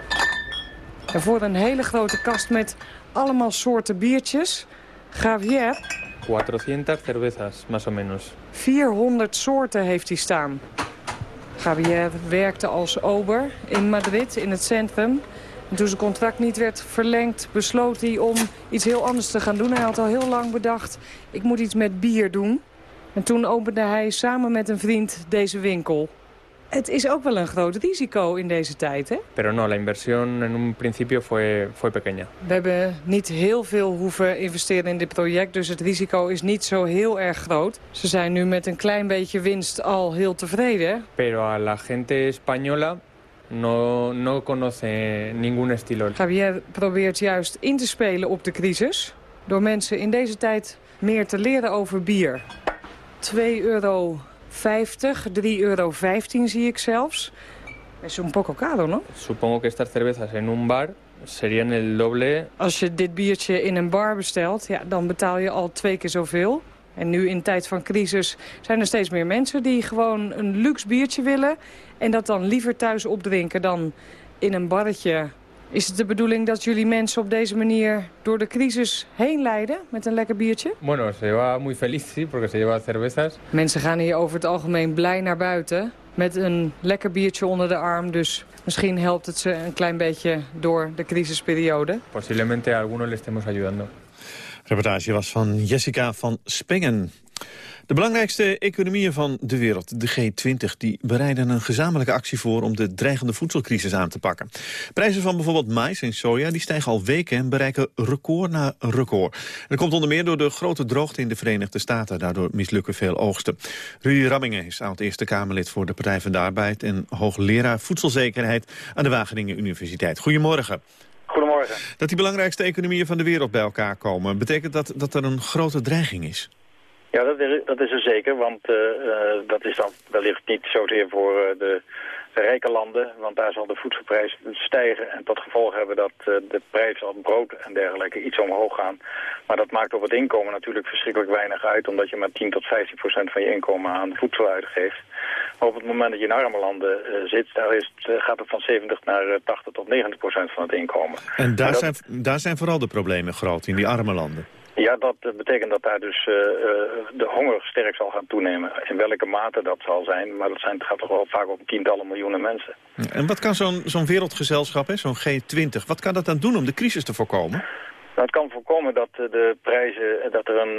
Speaker 12: En voor een hele grote kast met allemaal soorten biertjes. Javier.
Speaker 13: 400 cervezas, más o menos.
Speaker 12: 400 soorten heeft hij staan. Javier werkte als ober in Madrid, in het centrum. En toen zijn contract niet werd verlengd, besloot hij om iets heel anders te gaan doen. Hij had al heel lang bedacht, ik moet iets met bier doen. En toen opende hij samen met een vriend deze winkel. Het is ook wel een groot risico in deze tijd, hè?
Speaker 13: Pero no, la inversión en un principio fue, fue pequeña.
Speaker 12: We hebben niet heel veel hoeven investeren in dit project, dus het risico is niet zo heel erg groot. Ze zijn nu met een klein beetje winst al heel tevreden.
Speaker 13: Pero a la gente española no, no conoce ningún estilo.
Speaker 12: Javier probeert juist in te spelen op de crisis... door mensen in deze tijd meer te leren over bier. 2 euro 50, 3,15 euro zie ik zelfs. Es un poco caro, ¿no?
Speaker 13: Supongo que estas cervezas en un bar serían el doble.
Speaker 12: Als je dit biertje in een bar bestelt, ja, dan betaal je al twee keer zoveel. En nu in tijd van crisis zijn er steeds meer mensen die gewoon een luxe biertje willen... en dat dan liever thuis opdrinken dan in een barretje is het de bedoeling dat jullie mensen op deze manier door de crisis heen leiden met een lekker biertje?
Speaker 13: Bueno, se va muy feliz, sí, porque se lleva cervezas.
Speaker 12: Mensen gaan hier over het algemeen blij naar buiten. met een lekker biertje onder de arm. Dus misschien helpt het ze een klein beetje door de crisisperiode.
Speaker 13: Posiblemente a algunos le estemos ayudando.
Speaker 4: De reportage was van Jessica van Spengen. De belangrijkste economieën van de wereld, de G20, die bereiden een gezamenlijke actie voor om de dreigende voedselcrisis aan te pakken. Prijzen van bijvoorbeeld mais en soja die stijgen al weken en bereiken record na record. dat komt onder meer door de grote droogte in de Verenigde Staten. Daardoor mislukken veel oogsten. Rudy Rammingen is oud Eerste Kamerlid voor de Partij van de Arbeid en hoogleraar voedselzekerheid aan de Wageningen Universiteit. Goedemorgen.
Speaker 15: Goedemorgen.
Speaker 4: Dat die belangrijkste economieën van de wereld bij elkaar komen, betekent dat dat er een grote dreiging is?
Speaker 15: Ja, dat is, dat is er zeker, want uh, uh, dat is dan wellicht niet zozeer voor uh, de, rijke landen, want daar zal de voedselprijs stijgen en tot gevolg hebben dat de prijs van brood en dergelijke iets omhoog gaan. Maar dat maakt op het inkomen natuurlijk verschrikkelijk weinig uit, omdat je maar 10 tot 15 procent van je inkomen aan voedsel uitgeeft. Maar op het moment dat je in arme landen zit, daar is het, gaat het van 70 naar 80 tot 90 procent van het inkomen.
Speaker 4: En daar, dat... zijn, daar zijn vooral de problemen groot, in die arme landen?
Speaker 15: Ja, dat betekent dat daar dus uh, de honger sterk zal gaan toenemen. In welke mate dat zal zijn, maar dat zijn, gaat toch wel vaak om tientallen miljoenen mensen.
Speaker 4: En wat kan zo'n zo'n wereldgezelschap, zo'n G20, wat kan dat dan doen om de crisis te voorkomen?
Speaker 15: Nou, het kan voorkomen dat de prijzen, dat er een,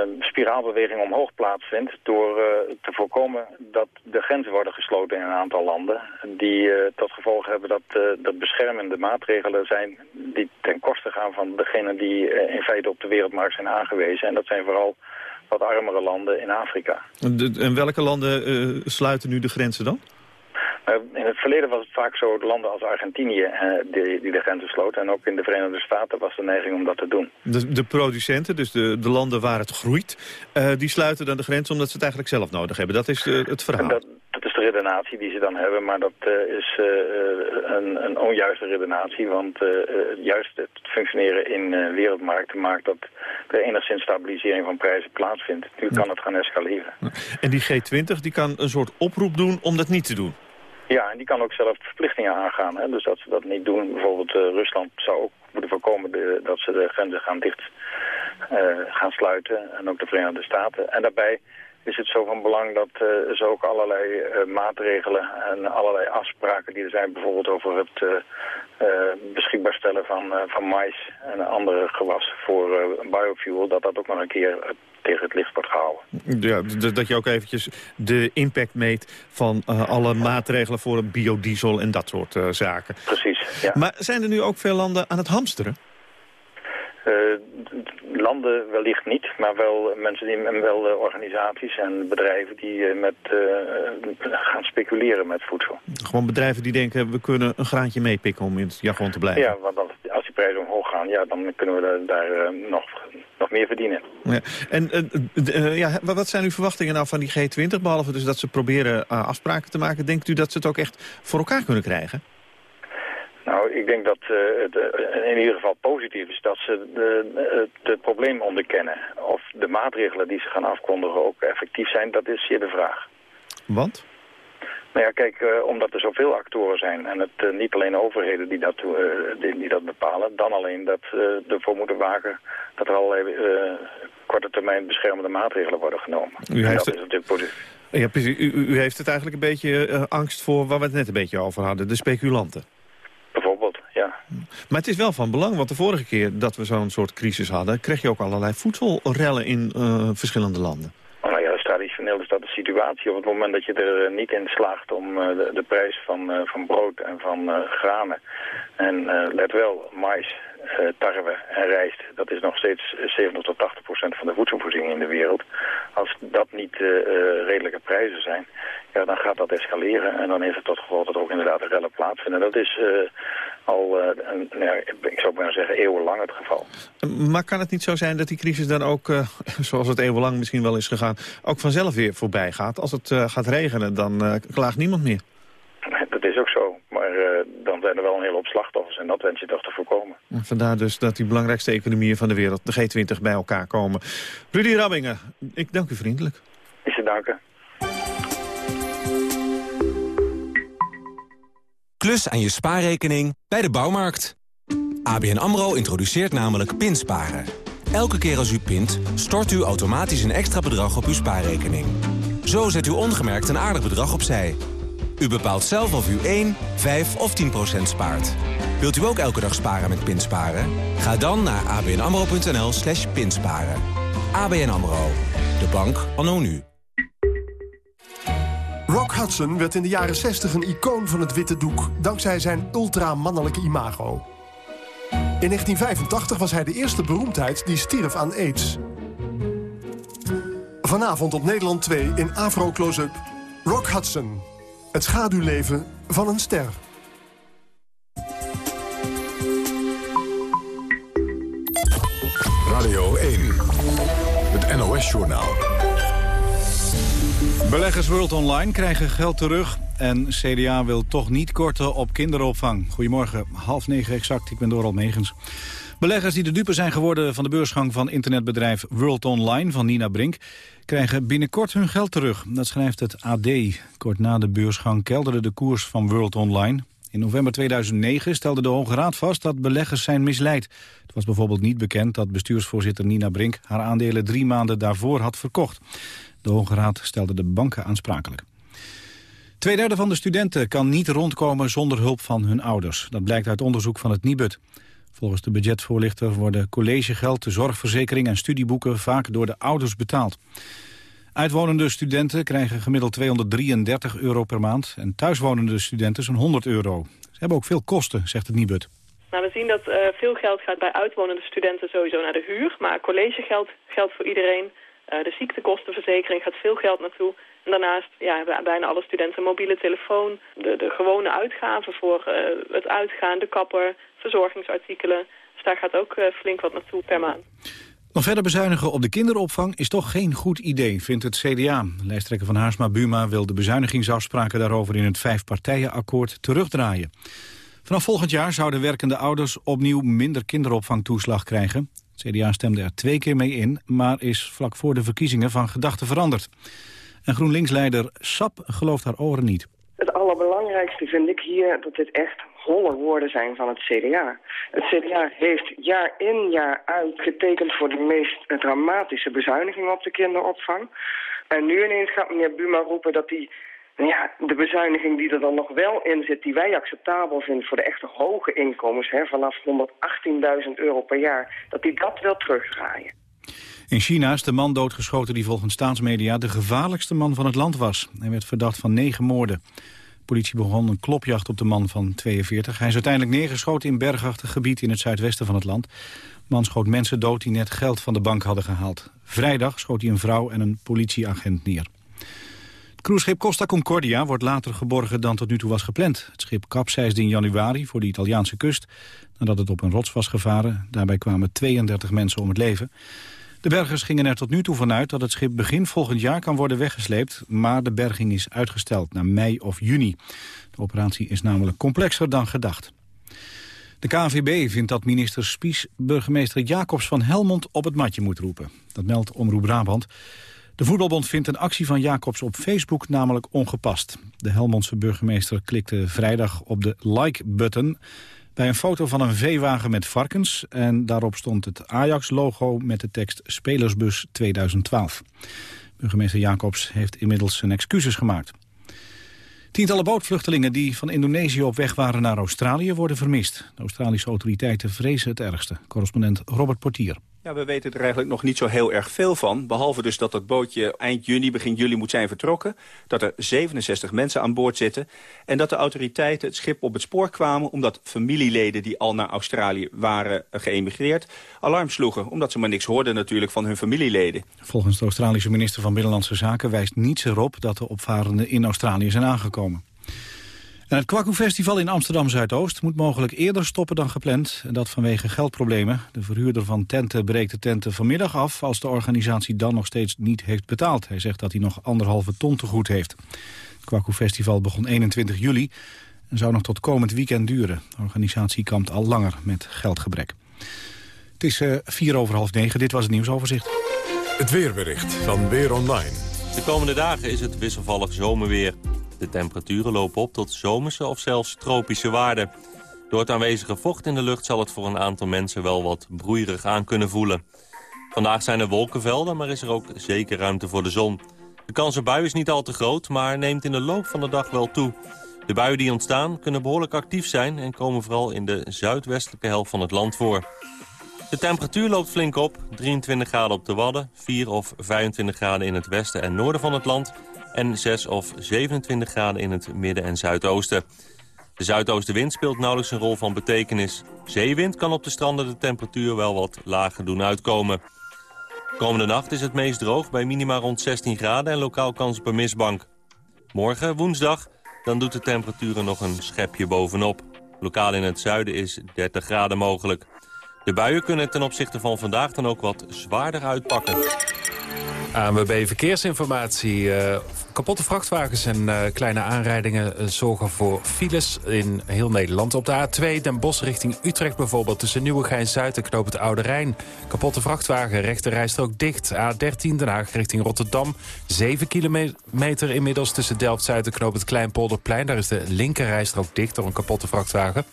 Speaker 15: een spiraalbeweging omhoog plaatsvindt door te voorkomen dat de grenzen worden gesloten in een aantal landen die uh, tot gevolg hebben dat uh, de beschermende maatregelen zijn die ten koste gaan van degenen die in feite op de wereldmarkt zijn aangewezen. En dat zijn vooral wat armere landen in Afrika.
Speaker 4: En welke landen sluiten nu de grenzen dan?
Speaker 15: Uh, in het verleden was het vaak zo landen als Argentinië uh, die, die, de grenzen sloten. En ook in de Verenigde Staten was de neiging om dat te doen.
Speaker 4: De, de producenten, dus de, de, landen waar het groeit, uh, die sluiten dan de grens omdat ze het eigenlijk zelf nodig hebben. Dat is het verhaal.
Speaker 15: Dat, dat, is de redenatie die ze dan hebben, maar dat is een, een, onjuiste redenatie. Want juist het functioneren in wereldmarkten maakt dat er enigszins stabilisering van prijzen plaatsvindt. Nu kan het gaan escaleren.
Speaker 4: En die G20 die kan een soort oproep doen om dat niet te doen?
Speaker 15: Ja, en die kan ook zelf verplichtingen aangaan. Hè? Dus dat ze dat niet doen. Bijvoorbeeld uh, Rusland zou ook moeten voorkomen dat ze de grenzen gaan dicht uh, gaan sluiten. En ook de Verenigde Staten. En daarbij is het zo van belang dat uh, ze ook allerlei maatregelen en allerlei afspraken die er zijn. Bijvoorbeeld over het beschikbaar stellen van, van mais en andere gewassen voor biofuel. Dat dat ook nog een keer tegen het licht wordt gehouden.
Speaker 4: Ja, dat je ook eventjes de impact meet van uh, alle maatregelen voor biodiesel en dat soort uh, zaken.
Speaker 15: Precies, ja.
Speaker 4: Maar zijn er nu ook veel landen aan het hamsteren?
Speaker 15: Uh, landen wellicht niet, maar wel mensen die, en wel organisaties en bedrijven die met, gaan speculeren met voedsel.
Speaker 4: Gewoon bedrijven die denken, we kunnen een graantje meepikken om in het jargon te blijven.
Speaker 15: Ja, want als die prijzen omhoog gaan, ja, dan kunnen we daar nog nog meer verdienen.
Speaker 4: Ja. En ja, wat zijn uw verwachtingen nou van die G20? Behalve dus dat ze proberen afspraken te maken. Denkt u dat ze het ook echt voor elkaar kunnen krijgen?
Speaker 15: Ik denk dat het in ieder geval positief is dat ze de, het probleem onderkennen. Of de maatregelen die ze gaan afkondigen ook effectief zijn, dat is hier de vraag.
Speaker 4: Want?
Speaker 15: Nou ja, kijk, uh, omdat er zoveel actoren zijn en het uh, niet alleen overheden die dat, die, die, dat bepalen, dan alleen dat ervoor moeten waken dat er allerlei korte termijn beschermende maatregelen worden genomen.
Speaker 4: U heeft
Speaker 15: dat is natuurlijk positief.
Speaker 4: Ja, precies. U, u, heeft het eigenlijk een beetje angst voor waar we het net een beetje over hadden, de speculanten.
Speaker 15: Ja.
Speaker 4: Maar het is wel van belang, want de vorige keer dat we zo'n soort crisis hadden, kreeg je ook allerlei voedselrellen in verschillende landen
Speaker 15: traditioneel is dat de situatie. Op het moment dat je er niet in slaagt om de, de, prijs van, van brood en van granen... en let wel, mais, uh, tarwe en rijst... dat is nog steeds 70 tot 80 procent van de voedselvoorziening in de wereld. Als dat niet redelijke prijzen zijn... Ja, dan gaat dat escaleren en dan is het tot gevolg dat er ook inderdaad rellen plaatsvinden. Dat is al, een, nou, ik zou maar zeggen, eeuwenlang het geval.
Speaker 4: Maar kan het niet zo zijn dat die crisis dan ook, zoals het eeuwenlang misschien wel is gegaan... ook vanzelf weer voorbij gaat? Als het gaat regenen, dan klaagt niemand meer.
Speaker 15: Dat is ook zo, maar dan zijn er wel een hele hoop slachtoffers... en dat wens je toch te voorkomen.
Speaker 4: Vandaar dus dat die belangrijkste economieën van de wereld, de G20, bij elkaar komen. Rudy Rabbingen, ik dank u vriendelijk.
Speaker 15: Is te danken.
Speaker 16: Klus aan je spaarrekening bij de bouwmarkt. ABN AMRO introduceert namelijk pinsparen. Elke keer als u pint, stort u automatisch een extra bedrag op uw spaarrekening. Zo zet u ongemerkt een aardig bedrag opzij. U bepaalt zelf of u 1, 5 of 10 procent spaart. Wilt u ook elke dag sparen met Pinsparen? Ga dan naar abnamro.nl slash pinsparen. ABN AMRO. De bank anno nu.
Speaker 17: Rock Hudson werd in de jaren 60 een icoon van het witte doek... dankzij zijn ultramannelijke imago. In 1985 was hij de eerste beroemdheid die stierf aan aids. Vanavond op Nederland 2 in Afro Close-up. Rock Hudson. Het schaduwleven van een ster.
Speaker 1: Radio 1. Het NOS-journaal.
Speaker 2: Beleggers World Online krijgen geld terug... en CDA wil toch niet korten op kinderopvang. Goedemorgen, half negen exact, ik ben Doral Megens. Beleggers die de dupe zijn geworden van de beursgang van internetbedrijf World Online van Nina Brink... krijgen binnenkort hun geld terug. Dat schrijft het AD. Kort na de beursgang kelderde de koers van World Online. In november 2009 stelde de Hoge Raad vast dat beleggers zijn misleid. Het was bijvoorbeeld niet bekend dat bestuursvoorzitter Nina Brink... haar aandelen drie maanden daarvoor had verkocht. De Hoge Raad stelde de banken aansprakelijk. Tweederde van de studenten kan niet rondkomen zonder hulp van hun ouders. Dat blijkt uit onderzoek van het Nibud. Volgens de budgetvoorlichter worden collegegeld, de zorgverzekering en studieboeken vaak door de ouders betaald. Uitwonende studenten krijgen gemiddeld 233 euro per maand en thuiswonende studenten zo'n 100 euro. Ze hebben ook veel kosten, zegt het Nibud.
Speaker 11: Nou, we zien dat uh, veel geld gaat bij uitwonende studenten sowieso naar de huur, maar collegegeld geldt voor iedereen. Uh, de ziektekostenverzekering gaat veel geld naartoe. En daarnaast ja, hebben bijna alle studenten een mobiele telefoon. De, de gewone uitgaven voor uh, het uitgaan, de kapper, verzorgingsartikelen. Dus daar gaat ook flink wat naartoe per maand.
Speaker 2: Nog verder bezuinigen op de kinderopvang is toch geen goed idee, vindt het CDA. Lijsttrekker van Haarsma Buma wil de bezuinigingsafspraken daarover in het vijfpartijenakkoord terugdraaien. Vanaf volgend jaar zouden werkende ouders opnieuw minder kinderopvangtoeslag krijgen. Het CDA stemde er twee keer mee in, maar is vlak voor de verkiezingen van gedachten veranderd. En GroenLinks-leider Sap gelooft haar oren niet.
Speaker 6: Het allerbelangrijkste vind ik hier dat dit echt holle woorden zijn van het CDA. Het CDA heeft jaar in jaar uit getekend voor de meest dramatische bezuinigingen op de kinderopvang. En nu ineens gaat meneer Buma roepen dat die, ja, de bezuiniging die er dan nog wel in zit... die wij acceptabel vinden voor de echte hoge inkomens... Hè, vanaf 118.000 euro per jaar, dat hij dat wil terugdraaien.
Speaker 2: In China is de man doodgeschoten die volgens staatsmedia de gevaarlijkste man van het land was. Hij werd verdacht van negen moorden. Politie begon een klopjacht op de man van 42. Hij is uiteindelijk neergeschoten in bergachtig gebied in het zuidwesten van het land. De man schoot mensen dood die net geld van de bank hadden gehaald. Vrijdag schoot hij een vrouw en een politieagent neer. Het cruiseschip Costa Concordia wordt later geborgen dan tot nu toe was gepland. Het schip kapseisde in januari voor de Italiaanse kust nadat het op een rots was gevaren. Daarbij kwamen 32 mensen om het leven. De bergers gingen er tot nu toe vanuit dat het schip begin volgend jaar kan worden weggesleept, maar de berging is uitgesteld naar mei of juni. De operatie is namelijk complexer dan gedacht. De KNVB vindt dat minister Spies burgemeester Jacobs van Helmond op het matje moet roepen. Dat meldt Omroep Brabant. De voetbalbond vindt een actie van Jacobs op Facebook namelijk ongepast. De Helmondse burgemeester klikte vrijdag op de like-button bij een foto van een veewagen met varkens. En daarop stond het Ajax-logo met de tekst Spelersbus 2012. Burgemeester Jacobs heeft inmiddels zijn excuses gemaakt. Tientallen bootvluchtelingen die van Indonesië op weg waren naar Australië worden vermist. De Australische autoriteiten vrezen het ergste. Correspondent Robert Portier.
Speaker 18: Ja, we weten er eigenlijk nog niet zo heel erg veel van. Behalve dus dat het bootje eind juni, begin juli moet zijn vertrokken. Dat er 67 mensen aan boord zitten. En dat de autoriteiten het schip op het spoor kwamen... omdat familieleden die al naar Australië waren geëmigreerd... alarm sloegen, omdat ze maar niks hoorden natuurlijk van hun familieleden.
Speaker 2: Volgens de Australische minister van Binnenlandse Zaken wijst niets erop... dat de opvarenden in Australië zijn aangekomen. En het Kwaku-festival in Amsterdam-Zuidoost moet mogelijk eerder stoppen dan gepland. En dat vanwege geldproblemen. De verhuurder van tenten breekt de tenten vanmiddag af... als de organisatie dan nog steeds niet heeft betaald. Hij zegt dat hij nog anderhalve ton te goed heeft. Het Kwaku-festival begon 21 juli en zou nog tot komend weekend duren. De organisatie kampt al langer met geldgebrek. Het is uh, vier over half negen. Dit was het nieuwsoverzicht.
Speaker 1: Het weerbericht van Weer Online.
Speaker 19: De komende dagen is het wisselvallig zomerweer. De temperaturen lopen op tot zomerse of zelfs tropische waarden. Door het aanwezige vocht in de lucht zal het voor een aantal mensen wel wat broeierig aan kunnen voelen. Vandaag zijn er wolkenvelden, maar is er ook zeker ruimte voor de zon. De kans op bui is niet al te groot, maar neemt in de loop van de dag wel toe. De buien die ontstaan kunnen behoorlijk actief zijn... en komen vooral in de zuidwestelijke helft van het land voor. De temperatuur loopt flink op. 23 graden op de Wadden, 4 of 25 graden in het westen en noorden van het land... en 6 of 27 graden in het midden en zuidoosten. De zuidoostenwind speelt nauwelijks een rol van betekenis. Zeewind kan op de stranden de temperatuur wel wat lager doen uitkomen. Komende nacht is het meest droog bij minima rond 16 graden en lokaal kans op een mistbank. Morgen, woensdag, dan doet de temperatuur er nog een schepje bovenop. Lokaal in het zuiden is 30 graden mogelijk. De buien kunnen ten opzichte van vandaag dan ook wat zwaarder uitpakken.
Speaker 3: ANWB Verkeersinformatie. Uh, kapotte vrachtwagens en uh, kleine aanrijdingen uh, zorgen voor files in heel Nederland. Op de A2 Den Bosch richting Utrecht bijvoorbeeld... tussen Nieuwegein-Zuid en Knoop het Oude Rijn. Kapotte vrachtwagen, rechte rijstrook dicht. A13 Den Haag richting Rotterdam. 7 kilometer inmiddels tussen Delft-Zuid en Knoop het Kleinpolderplein. Daar is de linker rijstrook dicht door een kapotte vrachtwagen.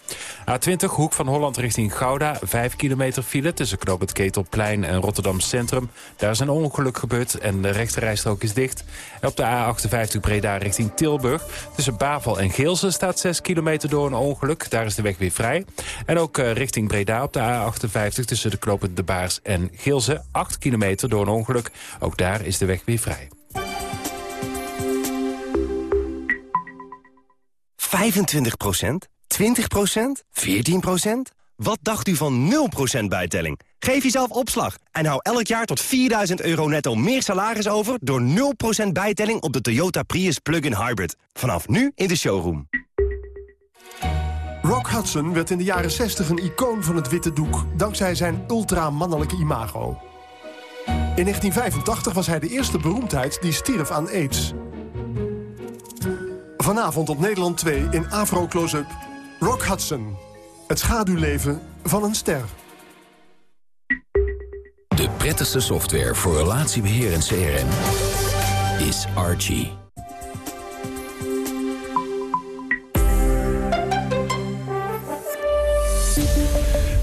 Speaker 3: A20 Hoek van Holland richting Gouda. 5 kilometer file tussen Knoop het Ketelplein en Rotterdam Centrum. Daar is een ongeluk gebeurd en de rechterrijstrook is dicht. Op de A58 Breda richting Tilburg. Tussen Bavel en Geelse staat 6 kilometer door een ongeluk. Daar is de weg weer vrij. En ook uh, richting Breda op de A58 tussen de knopen De Baars en Geelse. 8 kilometer door een ongeluk. Ook daar is de weg weer vrij.
Speaker 20: 25% 20% 14% Wat dacht u van 0% bijtelling? Geef jezelf opslag en hou elk jaar tot 4000 euro netto meer salaris over... door 0% bijtelling op de Toyota Prius Plug-in Hybrid. Vanaf nu in de showroom.
Speaker 17: Rock Hudson werd in de jaren 60 een icoon van het witte doek... dankzij zijn ultramannelijke imago. In 1985 was hij de eerste beroemdheid die stierf aan aids. Vanavond op Nederland 2 in Afro Close-up. Rock Hudson. Het schaduwleven van een ster.
Speaker 21: De prettigste software voor relatiebeheer en CRM is Archie.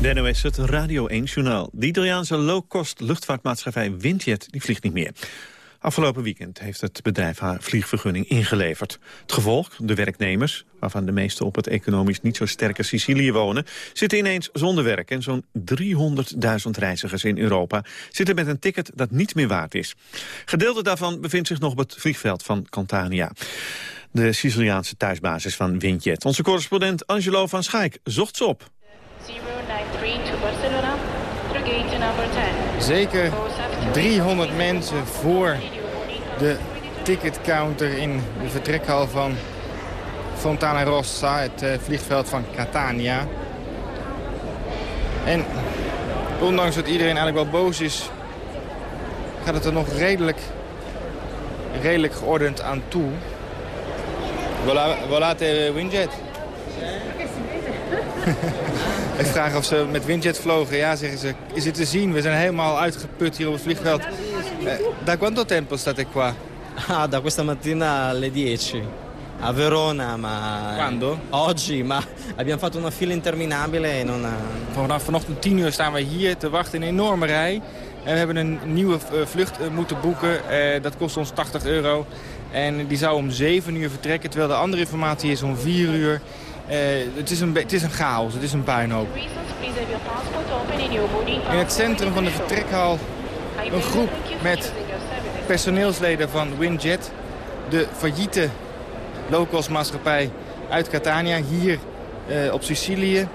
Speaker 4: De NOS, het Radio 1-journaal. De Italiaanse low-cost luchtvaartmaatschappij Windjet die vliegt niet meer. Afgelopen weekend heeft het bedrijf haar vliegvergunning ingeleverd. Het gevolg, de werknemers, waarvan de meeste op het economisch niet zo sterke Sicilië wonen, zitten ineens zonder werk. En zo'n 300.000 reizigers in Europa zitten met een ticket dat niets meer waard is. Gedeelte daarvan bevindt zich nog op het vliegveld van Cantania. De Siciliaanse thuisbasis van Windjet. Onze correspondent Angelo van Schaik zocht ze op.
Speaker 22: 093 to Barcelona, through gate number 10.
Speaker 23: Zeker 300 mensen voor de ticketcounter in de vertrekhal van Fontana Rossa, het uh, vliegveld van Catania. En ondanks dat iedereen eigenlijk wel boos is, gaat het er nog redelijk, redelijk geordend aan toe. Volate Windjet. Ik vraag of ze met Windjet vlogen. Ja, zeggen ze, is het te zien? We zijn helemaal uitgeput hier op het vliegveld. Eh, da quanto tempo state qua?
Speaker 24: Ah, da questa mattina alle 10. A Verona, ma...
Speaker 23: Quando?
Speaker 24: Oggi, ma abbiamo fatto una fila interminabile e non...
Speaker 23: Vanaf vanochtend 10 uur staan wij hier te wachten in een enorme rij. En we hebben een nieuwe eh, vlucht eh, moeten boeken. dat kost ons 80 euro. En die zou om 7 uur vertrekken, terwijl de andere informatie is om 4 uur. Uh, het, is een, het is een chaos, het is een puinhoop. In het centrum van de vertrekhal een groep met personeelsleden van Windjet. De failliete low-cost maatschappij uit Catania, hier uh, op Sicilië.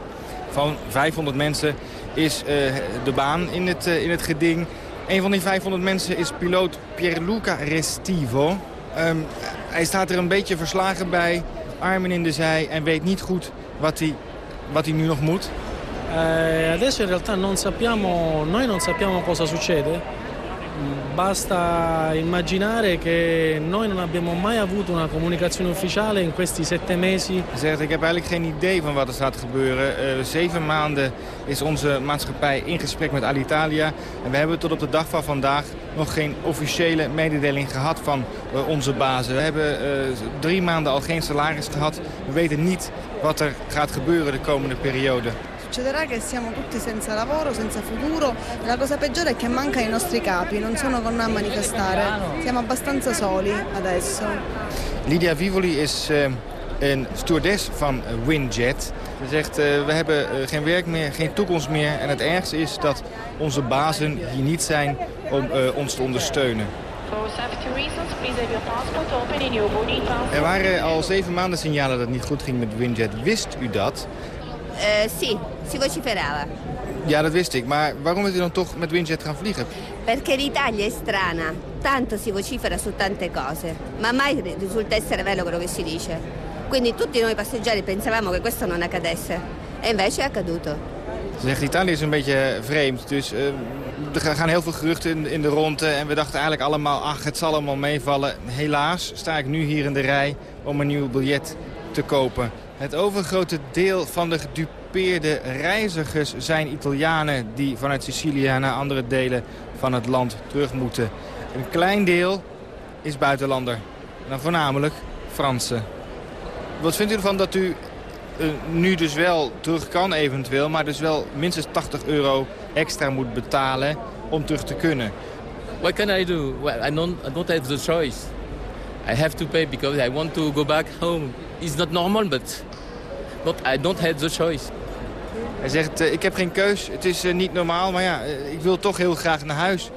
Speaker 23: Van 500 mensen is uh, de baan in het, in het geding. Een van die 500 mensen is piloot Pierluca Restivo. Um, hij staat er een beetje verslagen bij armen in de zij en weet niet goed wat hij, wat hij nu nog moet?
Speaker 25: Eh, adesso in realtà non sappiamo, noi non sappiamo cosa succede. Basta immaginare che noi non abbiamo mai avuto una comunicazione ufficiale in questi sette mesi.
Speaker 23: Ik heb eigenlijk geen idee van wat er gaat gebeuren. Uh, zeven maanden is onze maatschappij in gesprek met Alitalia. En we hebben tot op de dag van vandaag nog geen officiële mededeling gehad van uh, onze bazen. We hebben uh, drie maanden al geen salaris gehad. We weten niet wat er gaat gebeuren de komende periode.
Speaker 26: Succederà che siamo tutti senza lavoro, senza futuro e la cosa peggiore è che mancano i nostri capi, non sono con noi a manifestare. Siamo abbastanza soli adesso.
Speaker 23: Lydia Vivoli is uh, een stewardess van Winjet. Ze zegt, uh, we hebben uh, geen werk meer, geen toekomst meer. En het ergste is dat onze bazen hier niet zijn om ons te ondersteunen. Er waren al zeven maanden signalen dat het niet goed ging met Winjet. Wist u dat?
Speaker 27: Uh, sì, si vociferava.
Speaker 23: Ja, dat wist ik. Maar waarom bent u dan toch met Winjet gaan vliegen?
Speaker 27: Perché l'Italia è strana. Tanto si vocifera su tante cose, ma mai risulta essere vero quello che si dice. Quindi tutti noi passeggeri pensavamo che questo non accadesse. E invece è accaduto.
Speaker 23: Ze zegt Italië is een beetje vreemd. Dus uh, er gaan heel veel geruchten in, in de ronde. En we dachten eigenlijk allemaal, ach, het zal allemaal meevallen. Helaas sta ik nu hier in de rij om een nieuw biljet te kopen. Het overgrote deel van de gedupeerde reizigers zijn Italianen... die vanuit Sicilië naar andere delen van het land terug moeten. Een klein deel is buitenlander. En dan voornamelijk Fransen. Wat vindt u ervan dat u uh, nu dus wel terug kan eventueel... maar dus wel minstens 80 euro extra moet betalen om terug te kunnen?
Speaker 28: What can I do? Well, I I don't have the choice. I have to pay because I want to go back home. It's not normal, but, but I don't have the choice.
Speaker 23: Hij zegt, uh, ik heb geen keus, het is uh, niet normaal, maar ja, ik wil toch heel graag naar huis.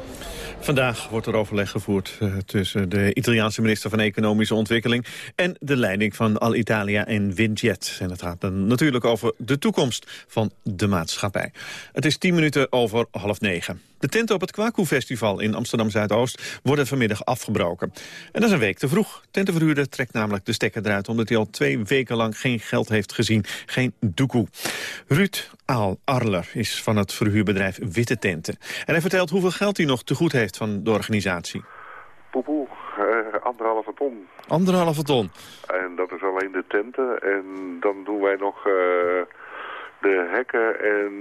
Speaker 4: Vandaag wordt er overleg gevoerd tussen de Italiaanse minister van Economische Ontwikkeling en de leiding van Alitalia en Windjet. En het gaat dan natuurlijk over de toekomst van de maatschappij. Het is tien minuten over half negen. De tenten op het Kwaku Festival in Amsterdam-Zuidoost worden vanmiddag afgebroken. En dat is een week te vroeg. Tentenverhuurder trekt namelijk de stekker eruit... omdat hij al twee weken lang geen geld heeft gezien. Geen doekoe. Ruud Aal Arler is van het verhuurbedrijf Witte Tenten. En hij vertelt hoeveel geld hij nog te goed heeft van de organisatie.
Speaker 29: Poepoe, uh, anderhalve ton.
Speaker 4: Anderhalve ton.
Speaker 29: En dat is alleen de tenten. En dan doen wij nog uh, de hekken en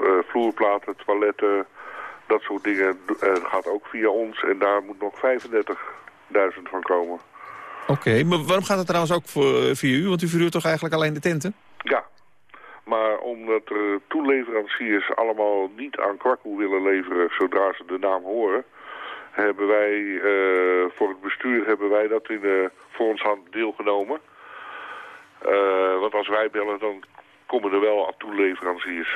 Speaker 29: uh, vloerplaten, toiletten dat soort dingen uh, gaat ook via ons. En daar moet nog 35.000 van komen.
Speaker 4: Oké, okay, maar waarom gaat het trouwens ook voor, uh, via u? Want u verhuurt toch eigenlijk alleen de tenten?
Speaker 29: Ja, maar omdat er toeleveranciers allemaal niet aan Kwakkoe willen leveren zodra ze de naam horen... hebben wij, uh, voor het bestuur hebben wij dat in de, voor ons hand deelgenomen. want als wij bellen, dan komen er wel toeleveranciers.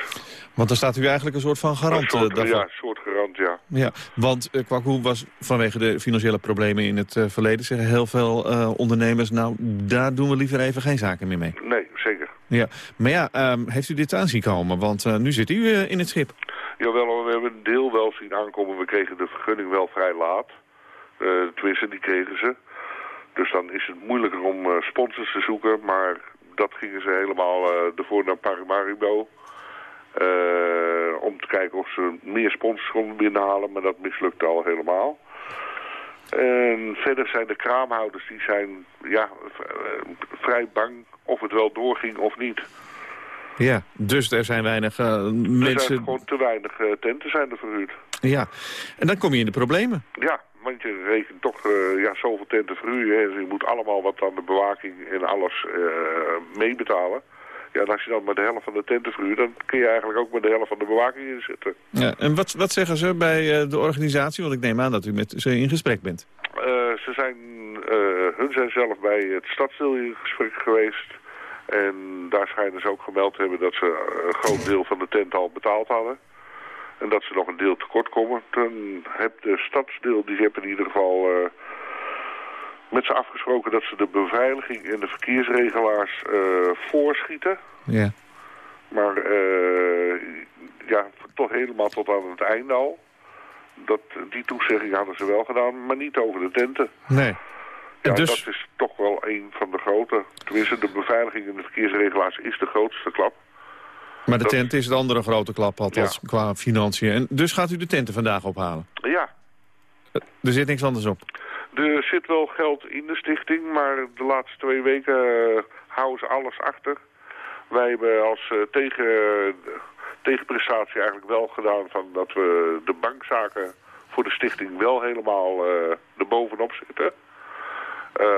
Speaker 4: Want dan staat u eigenlijk een soort van garant
Speaker 29: soort,
Speaker 4: daarvan.
Speaker 29: Ja, een soort garant, ja.
Speaker 4: ja want uh, Kwaku was vanwege de financiële problemen in het uh, verleden... zeggen heel veel uh, ondernemers, nou, daar doen we liever even geen zaken meer mee.
Speaker 29: Nee, zeker.
Speaker 4: Ja, maar ja, um, heeft u dit aanzien komen? Want nu zit u in het schip.
Speaker 29: Jawel, we hebben een deel wel zien aankomen. We kregen de vergunning wel vrij laat. tenminste, die kregen ze. Dus dan is het moeilijker om sponsors te zoeken, maar dat gingen ze helemaal uh, ervoor naar Paramaribo. Uh, om te kijken of ze meer sponsors konden binnenhalen, maar dat mislukte al helemaal. En verder zijn de kraamhouders, die zijn ja, vrij bang of het wel doorging of niet.
Speaker 4: Ja, dus er zijn weinig uh, mensen...
Speaker 29: Er zijn gewoon te weinig uh, tenten zijn er verhuurd.
Speaker 4: Ja, en dan kom je in de problemen.
Speaker 29: Ja, want je rekent toch uh, ja, zoveel tenten verhuren. En je moet allemaal wat aan de bewaking en alles meebetalen. Ja, en als je dan met de helft van de tenten verhuurt... dan kun je eigenlijk ook met de helft van de bewaking inzetten.
Speaker 4: Ja, en wat, wat zeggen ze bij de organisatie? Want ik neem aan dat u met ze in gesprek bent.
Speaker 29: ze zijn, hun zijn zelf bij het stadsdeel in gesprek geweest... En daar schijnen ze ook gemeld te hebben dat ze een groot deel van de tent al betaald hadden. En dat ze nog een deel tekort komen. Dan heeft de stadsdeel, die hebben in ieder geval uh, met ze afgesproken dat ze de beveiliging en de verkeersregelaars uh, voorschieten.
Speaker 4: Ja.
Speaker 29: Maar uh, ja, toch helemaal tot aan het einde al. Dat, die toezegging hadden ze wel gedaan, maar niet over de tenten.
Speaker 4: Nee.
Speaker 29: Ja,
Speaker 4: dus...
Speaker 29: dat is toch wel een van de grote. Tenminste, de beveiliging en de verkeersregelaars is de grootste klap.
Speaker 4: Maar de tent is de andere grote klap, althans, ja. qua financiën. En dus gaat u de tenten vandaag ophalen?
Speaker 29: Ja.
Speaker 4: Er zit niks anders op?
Speaker 29: Er zit wel geld in de stichting, maar de laatste twee weken uh, houden ze alles achter. Wij hebben als uh, tegen, uh, tegenprestatie eigenlijk wel gedaan van dat we de bankzaken voor de stichting wel helemaal erbovenop zitten.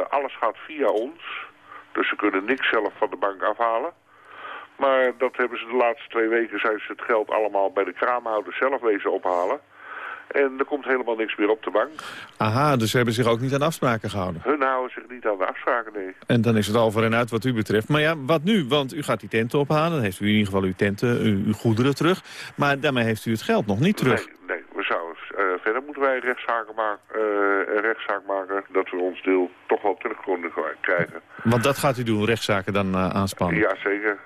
Speaker 29: Alles gaat via ons. Dus ze kunnen niks zelf van de bank afhalen. Maar dat hebben ze de laatste twee weken, zijn ze het geld allemaal bij de kraamhouder zelf wezen ophalen. En er komt helemaal niks meer op de bank.
Speaker 4: Aha, dus ze hebben zich ook niet aan afspraken gehouden.
Speaker 29: Hun houden zich niet aan de afspraken, nee.
Speaker 4: En dan is het al voor en uit wat u betreft. Maar ja, wat nu? Want u gaat die tenten ophalen. Dan heeft u in ieder geval uw tenten, uw, uw goederen terug. Maar daarmee heeft u het geld nog niet terug.
Speaker 29: Nee, nee. We zouden, eh, verder moeten wij rechtszaken maken, eh, rechtszaak maken dat we ons deel toch wel terug kunnen krijgen.
Speaker 4: Want dat gaat u doen, rechtszaken dan uh, aanspannen?
Speaker 29: Ja, zeker.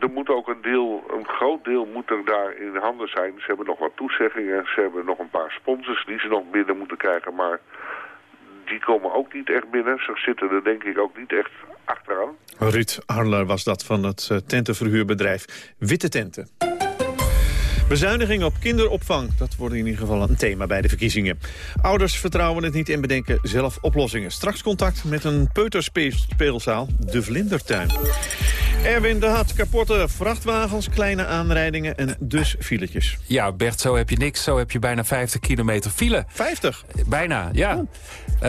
Speaker 29: Er moet ook een deel, een groot deel moet er daar in handen zijn. Ze hebben nog wat toezeggingen, ze hebben nog een paar sponsors die ze nog binnen moeten krijgen, maar die komen ook niet echt binnen. Ze zitten er denk ik ook niet echt achteraan.
Speaker 4: Ruud Harler was dat van het tentenverhuurbedrijf Witte Tenten. Bezuiniging op kinderopvang, dat wordt in ieder geval een thema bij de verkiezingen. Ouders vertrouwen het niet en bedenken zelf oplossingen. Straks contact met een peuterspeelzaal, de Vlindertuin. Erwin de Had, kapotte vrachtwagens, kleine aanrijdingen en dus filetjes.
Speaker 3: Ja, Bert, zo heb je niks. Zo heb je bijna 50 kilometer file.
Speaker 4: 50?
Speaker 3: Bijna, ja. Oh. Uh,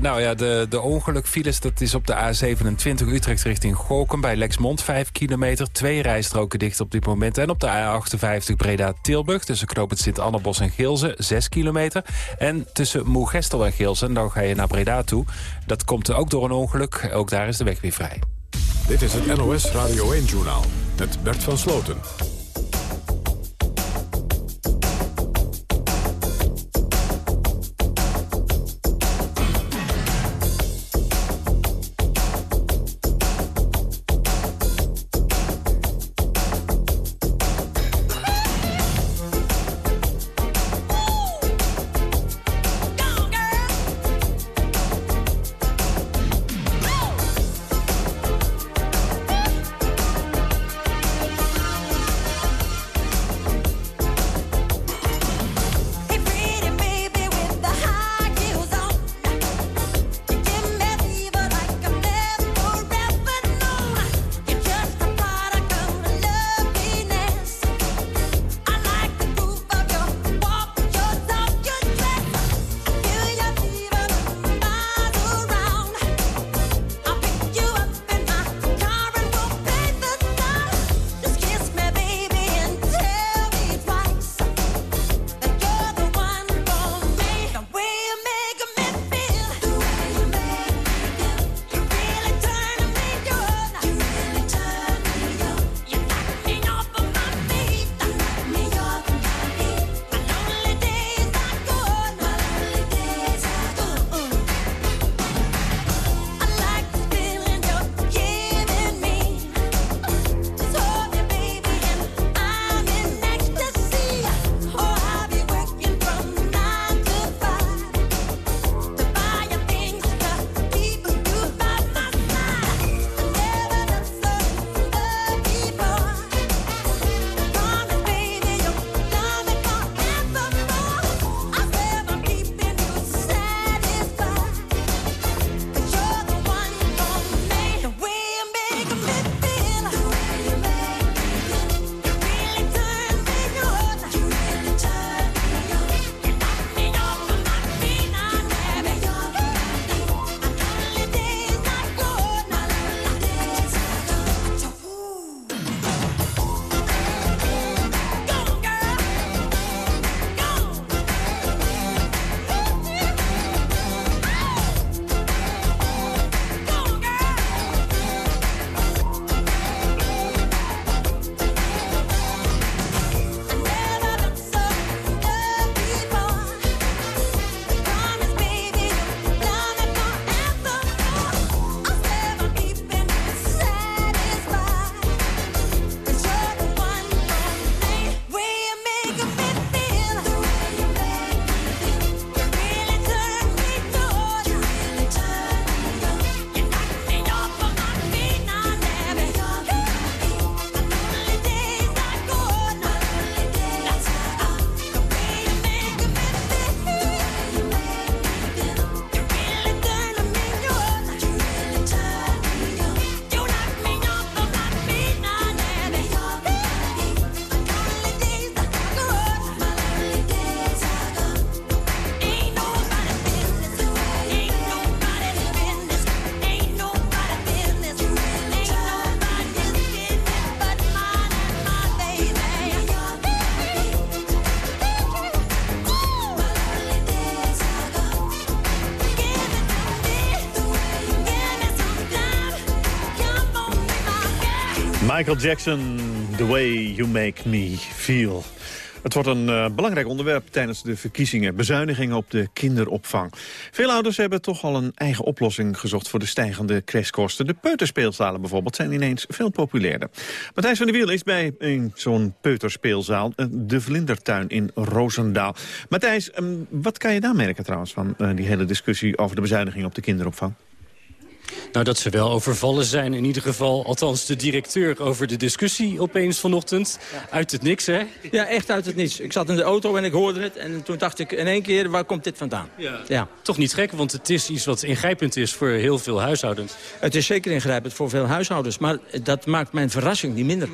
Speaker 3: nou ja, de, de ongelukfiles, dat is op de A27 Utrecht richting Gorkum... bij Lexmond, 5 kilometer. Twee rijstroken dicht op dit moment. En op de A58 Breda-Tilburg tussen knooppunt Sint-Annebos en Geelze, 6 kilometer. En tussen Moegestel en Geelze, en dan ga je naar Breda toe. Dat komt ook door een ongeluk. Ook daar is de weg weer vrij.
Speaker 1: Dit is het NOS Radio 1-journaal met Bert van Sloten.
Speaker 4: Michael Jackson, The Way You Make Me Feel. Het wordt een uh, belangrijk onderwerp tijdens de verkiezingen. Bezuinigingen op de kinderopvang. Veel ouders hebben toch al een eigen oplossing gezocht... voor de stijgende crashkosten. De peuterspeelzalen bijvoorbeeld zijn ineens veel populairder. Matthijs van der Wiel is bij zo'n peuterspeelzaal... Uh, de Vlindertuin in Roosendaal. Matthijs, um, wat kan je daar merken trouwens... van uh, die hele discussie over de bezuinigingen op de kinderopvang?
Speaker 7: Nou, dat ze wel overvallen zijn. In ieder geval, althans de directeur over de discussie opeens vanochtend. Uit het niks, hè?
Speaker 8: Ja, echt uit het niks. Ik zat in de auto en ik hoorde het. En toen dacht ik in één keer, waar komt dit vandaan?
Speaker 7: Ja. ja. Toch niet gek, want het is iets wat ingrijpend is voor heel veel huishoudens.
Speaker 8: Het is zeker ingrijpend voor veel huishoudens. Maar dat maakt mijn verrassing niet minder.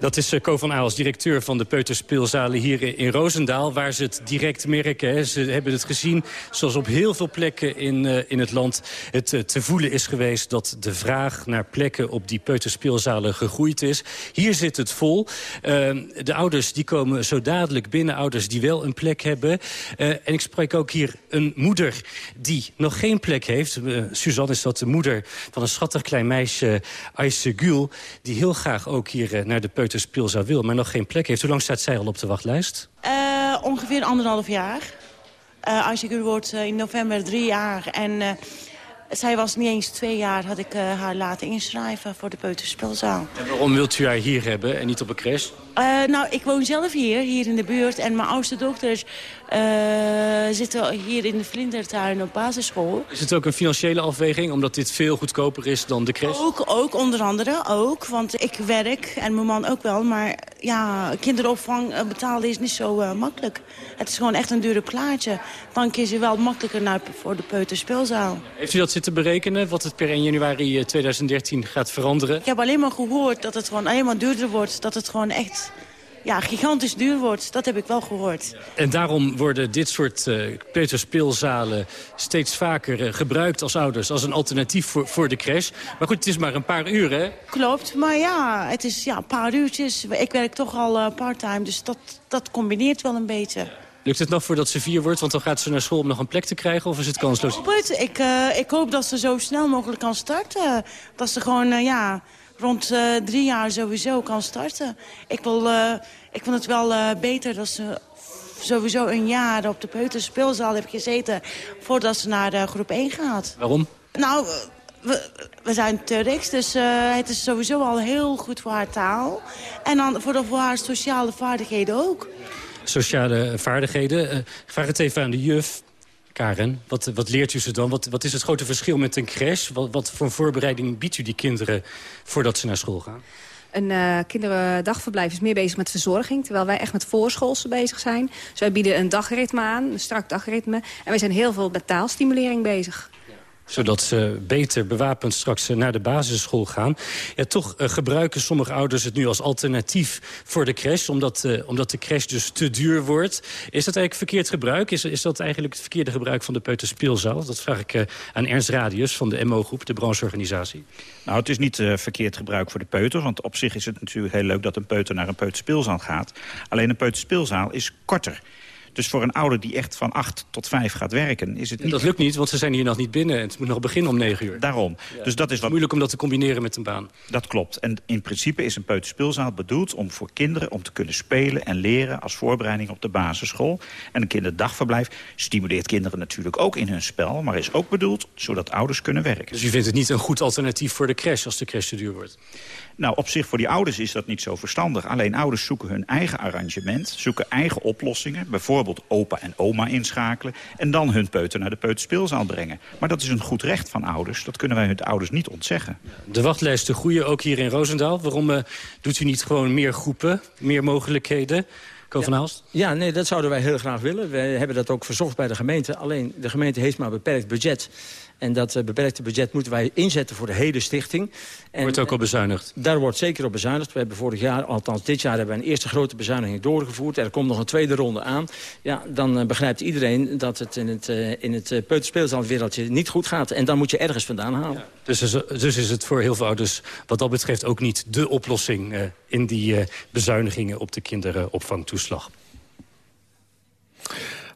Speaker 7: Dat is Co eh, van Aals, directeur van de Peuterspeelzalen hier in Roosendaal... waar ze het direct merken. Ze hebben het gezien, zoals op heel veel plekken in, uh, in het land... het uh, te voelen is geweest dat de vraag naar plekken op die Peuterspeelzalen gegroeid is. Hier zit het vol. de ouders die komen zo dadelijk binnen, ouders die wel een plek hebben. en ik spreek ook hier een moeder die nog geen plek heeft. Suzanne is dat de moeder van een schattig klein meisje, Aïsse Gül... die heel graag ook hier naar de peuterspeelzaal wil... maar nog geen plek heeft. Hoe lang staat zij al op de wachtlijst?
Speaker 30: Uh, ongeveer anderhalf jaar. Uh, als ik wordt uh, in november drie jaar. En zij was niet eens twee jaar, had ik haar laten inschrijven voor de peuterspeelzaal.
Speaker 7: En waarom wilt u haar hier hebben en niet op een crash?
Speaker 30: Nou, ik woon zelf hier, hier in de buurt. En mijn oudste dochters zitten hier in de Vlindertuin op basisschool.
Speaker 7: Is het ook een financiële afweging, omdat dit veel goedkoper is dan de crash?
Speaker 30: Ook, ook onder andere, ook. Want ik werk, en mijn man ook wel. Maar ja, kinderopvang betalen is niet zo uh, makkelijk. Het is gewoon echt een dure plaatje. Dan kies je wel makkelijker naar voor de peuterspeelzaal.
Speaker 7: Heeft u dat zitten berekenen, wat het per 1 januari 2013 gaat veranderen?
Speaker 30: Ik heb alleen maar gehoord dat het gewoon alleen maar duurder wordt. Dat het gewoon echt ja, gigantisch duur wordt. Dat heb ik wel gehoord.
Speaker 7: En daarom worden dit soort uh, peuterspeelzalen steeds vaker uh, gebruikt als ouders... als een alternatief voor, voor de crash. Maar goed, het is maar een paar uur, hè?
Speaker 30: Klopt, maar ja, het is ja, een paar uurtjes. Ik werk toch al uh, parttime, dus dat, dat combineert wel een beetje.
Speaker 7: Lukt het nog voordat ze vier wordt? Want dan gaat ze naar school om nog een plek te krijgen? Of is het kansloos?
Speaker 30: Ik hoop, het. Ik, ik hoop dat ze zo snel mogelijk kan starten. Dat ze gewoon, ja rond uh, drie jaar sowieso kan starten. Ik, wil, uh, ik vind het wel uh, beter dat ze sowieso een jaar op de peuterspeelzaal heeft gezeten... voordat ze naar groep 1 gaat.
Speaker 7: Waarom?
Speaker 30: Nou, we, we zijn Turks, dus het is sowieso al heel goed voor haar taal. En dan voor, de, voor haar sociale vaardigheden ook.
Speaker 7: Sociale vaardigheden. vraag het even aan de juf. Karen, wat, wat leert u ze dan? Wat, wat is het grote verschil met een crash? Wat, wat voor voorbereiding biedt u die kinderen voordat ze naar school gaan?
Speaker 31: Een uh, kinderdagverblijf is meer bezig met verzorging... terwijl wij echt met voorschoolse bezig zijn. Dus wij bieden een dagritme aan, een strak dagritme. En wij zijn heel veel met taalstimulering bezig
Speaker 7: zodat ze beter bewapend straks naar de basisschool gaan. Ja, toch uh, gebruiken sommige ouders het nu als alternatief voor de crash... omdat, uh, omdat de crash dus te duur wordt. Is dat eigenlijk verkeerd gebruik? Is, is dat eigenlijk het verkeerde gebruik van de peuterspeelzaal? Dat vraag ik aan Ernst Radius van de MO-groep, de brancheorganisatie.
Speaker 10: Nou, het is niet verkeerd gebruik voor de peuter... want op zich is het natuurlijk heel leuk dat een peuter naar een peuterspeelzaal gaat. Alleen een peuterspeelzaal is korter... Dus voor een ouder die echt van 8 tot 5 gaat werken... is het niet...
Speaker 7: Dat lukt niet, want ze zijn hier nog niet binnen. En het moet nog beginnen om 9 uur.
Speaker 10: Daarom. Dus dat is wat...
Speaker 7: moeilijk om dat te combineren met een baan.
Speaker 10: Dat klopt. En in principe is een peuterspeelzaal bedoeld om voor kinderen... om te kunnen spelen en leren als voorbereiding op de basisschool. En een kinderdagverblijf stimuleert kinderen natuurlijk ook in hun spel... maar is ook bedoeld zodat ouders kunnen werken.
Speaker 7: Dus u vindt het niet een goed alternatief voor de crash als de crash te duur wordt?
Speaker 10: Nou, op zich voor die ouders is dat niet zo verstandig. Alleen ouders zoeken hun eigen arrangement, zoeken eigen oplossingen. Bijvoorbeeld opa en oma inschakelen. En dan hun peuter naar de peuterspeelzaal brengen. Maar dat is een goed recht van ouders. Dat kunnen wij hun ouders niet ontzeggen.
Speaker 7: De wachtlijsten groeien ook hier in Roosendaal. Waarom uh, doet u niet gewoon meer groepen, meer mogelijkheden? Ko van Aalst?
Speaker 8: Ja, nee, dat zouden wij heel graag willen. We hebben dat ook verzocht bij de gemeente. Alleen, de gemeente heeft maar beperkt budget. En dat uh, beperkte budget moeten wij inzetten voor de hele stichting.
Speaker 7: En, wordt ook al bezuinigd?
Speaker 8: Daar wordt zeker op bezuinigd. We hebben vorig jaar, althans dit jaar, hebben we een eerste grote bezuiniging doorgevoerd. Er komt nog een tweede ronde aan. Ja, dan uh, begrijpt iedereen dat het in het, uh, in het peuterspeelzaalwereldje niet goed gaat. En dan moet je ergens vandaan halen. Ja.
Speaker 7: Dus, is, dus is het voor heel veel ouders wat dat betreft ook niet de oplossing... in die bezuinigingen op de kinderopvangtoeslag.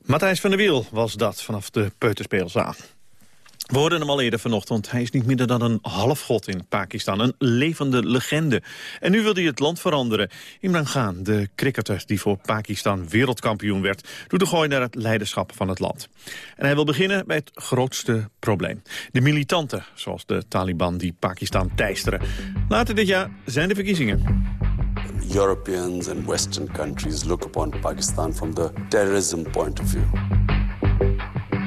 Speaker 4: Matthijs van der Wiel was dat vanaf de Peuterspeelzaal. We hoorden hem al eerder vanochtend. Hij is niet minder dan een halfgod in Pakistan. Een levende legende. En nu wil hij het land veranderen. Imran Khan, de cricketer die voor Pakistan wereldkampioen werd... doet de gooi naar het leiderschap van het land. En hij wil beginnen bij het grootste probleem. De militanten, zoals de Taliban die Pakistan teisteren. Later dit jaar zijn de verkiezingen.
Speaker 32: Europeans and Western countries look upon Pakistan from the terrorism point of view.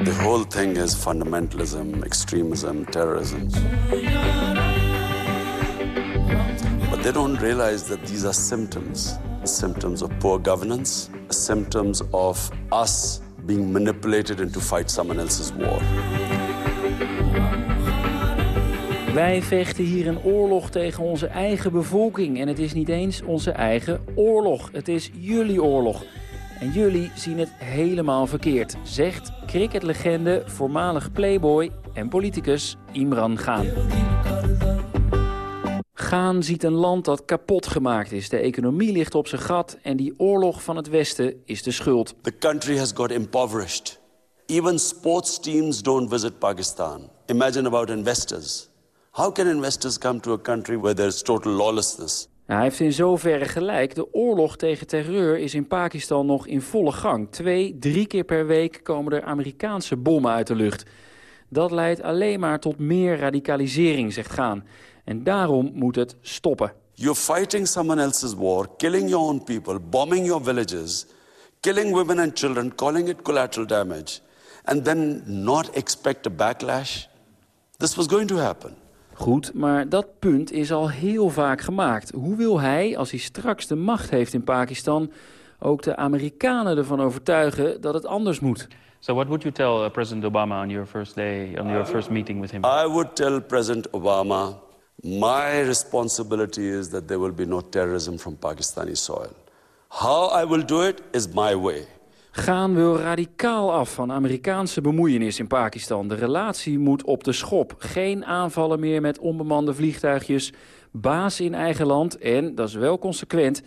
Speaker 32: The whole thing is fundamentalism, extremism, terrorism. But they don't realize that these are symptoms. Symptoms of poor governance, symptoms of us being manipulated into fight someone else's war.
Speaker 33: Wij vechten hier een oorlog tegen onze eigen bevolking. En het is niet eens onze eigen oorlog. Het is jullie oorlog. En jullie zien het helemaal verkeerd, zegt cricketlegende, voormalig playboy en politicus Imran Khan. Gaan ziet een land dat kapot gemaakt is. De economie ligt op zijn gat en die oorlog van het Westen is de schuld.
Speaker 32: The country has got impoverished. Even sports teams don't visit Pakistan. Imagine about investors. How can investors come to a country where there's total lawlessness?
Speaker 33: Nou, hij heeft in zoverre gelijk. De oorlog tegen terreur is in Pakistan nog in volle gang. Twee, drie keer per week komen er Amerikaanse bommen uit de lucht. Dat leidt alleen maar tot meer radicalisering, zegt Gaan. En daarom moet het stoppen.
Speaker 32: You're fighting someone else's war, killing your own people, bombing your villages, killing women and children, calling it collateral damage, and then not expect a backlash. This was going to happen.
Speaker 33: Goed, maar dat punt is al heel vaak gemaakt. Hoe wil hij, als hij straks de macht heeft in Pakistan... ook de Amerikanen ervan overtuigen dat het anders moet?
Speaker 34: So what would you tell uh, President Obama on your first day, on your first meeting with him?
Speaker 32: I would tell President Obama, my responsibility is that there will be no terrorism from Pakistani soil. How I will do it is my way.
Speaker 33: Gaan wil radicaal af van Amerikaanse bemoeienis in Pakistan. De relatie moet op de schop. Geen aanvallen meer met onbemande vliegtuigjes. Baas in eigen land en, dat is wel consequent...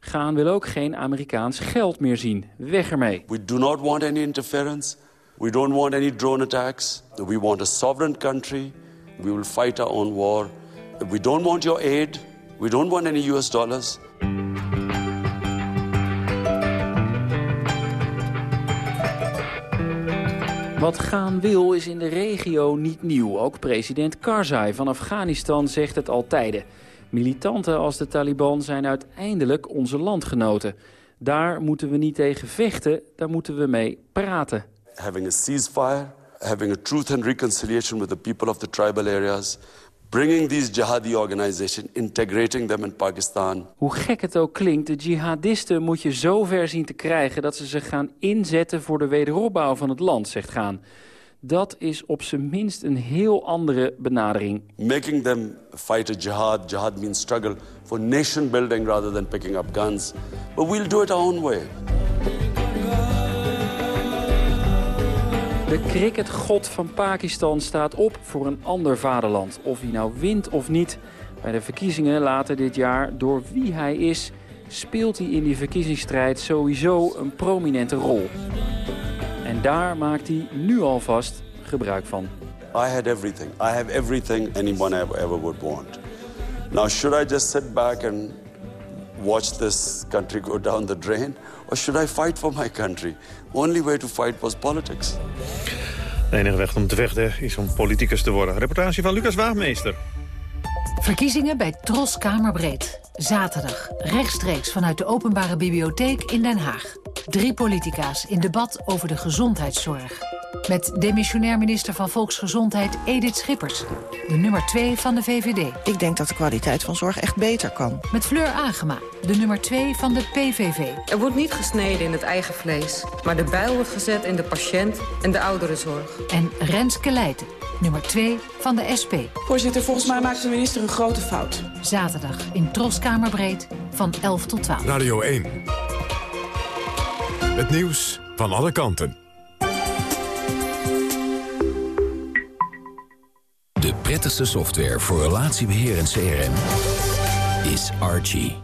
Speaker 33: Gaan wil ook geen Amerikaans geld meer zien. Weg ermee.
Speaker 32: We do not want any interference. We don't want any drone attacks. We want a sovereign country. We will fight our own war. We don't want your aid. We don't want any US dollars.
Speaker 33: Wat gaan wil is in de regio niet nieuw. Ook president Karzai van Afghanistan zegt het al tijden. Militanten als de Taliban zijn uiteindelijk onze landgenoten. Daar moeten we niet tegen vechten, daar moeten we mee praten.
Speaker 32: Having a ceasefire, having a truth and reconciliation with the people of the tribal areas, bringing these jihadi organizations, integrating them in Pakistan.
Speaker 33: Hoe gek het ook klinkt, de jihadisten moet je zo ver zien te krijgen... dat ze zich gaan inzetten voor de wederopbouw van het land, zegt Gaan. Dat is op zijn minst een heel andere benadering.
Speaker 32: Making them fight a jihad. Jihad means struggle for nation building rather than picking up guns. But we'll do it our own way.
Speaker 33: De cricketgod van Pakistan staat op voor een ander vaderland. Of hij nou wint of niet. Bij de verkiezingen later dit jaar, door wie hij is... speelt hij in die verkiezingsstrijd sowieso een prominente rol. En daar maakt hij nu alvast gebruik van.
Speaker 32: I had everything. I have everything anyone ever, would want. Now, should I just sit back and watch this country go down the drain? Or should I fight for my country? Only way to fight was politics.
Speaker 4: De enige weg om te vechten is om politicus te worden. Reportage van Lucas Waagmeester.
Speaker 35: Verkiezingen bij Tros Kamerbreed. Zaterdag, rechtstreeks vanuit de Openbare Bibliotheek in Den Haag. Drie politica's in debat over de gezondheidszorg. Met demissionair minister van Volksgezondheid Edith Schippers. De nummer 2 van de VVD.
Speaker 36: Ik denk dat de kwaliteit van zorg echt beter kan.
Speaker 35: Met Fleur Agema, de nummer 2 van de PVV.
Speaker 37: Er wordt niet gesneden in het eigen vlees. Maar de bijl wordt gezet in de patiënt en de ouderenzorg.
Speaker 35: En Renske Leijten, nummer 2 van de SP.
Speaker 38: Voorzitter, volgens mij maakt de minister een grote fout.
Speaker 35: Zaterdag in Troskamerbreed van 11 tot 12.
Speaker 1: Radio 1. Het nieuws van alle kanten.
Speaker 21: Prettigste software voor relatiebeheer en CRM is Archie.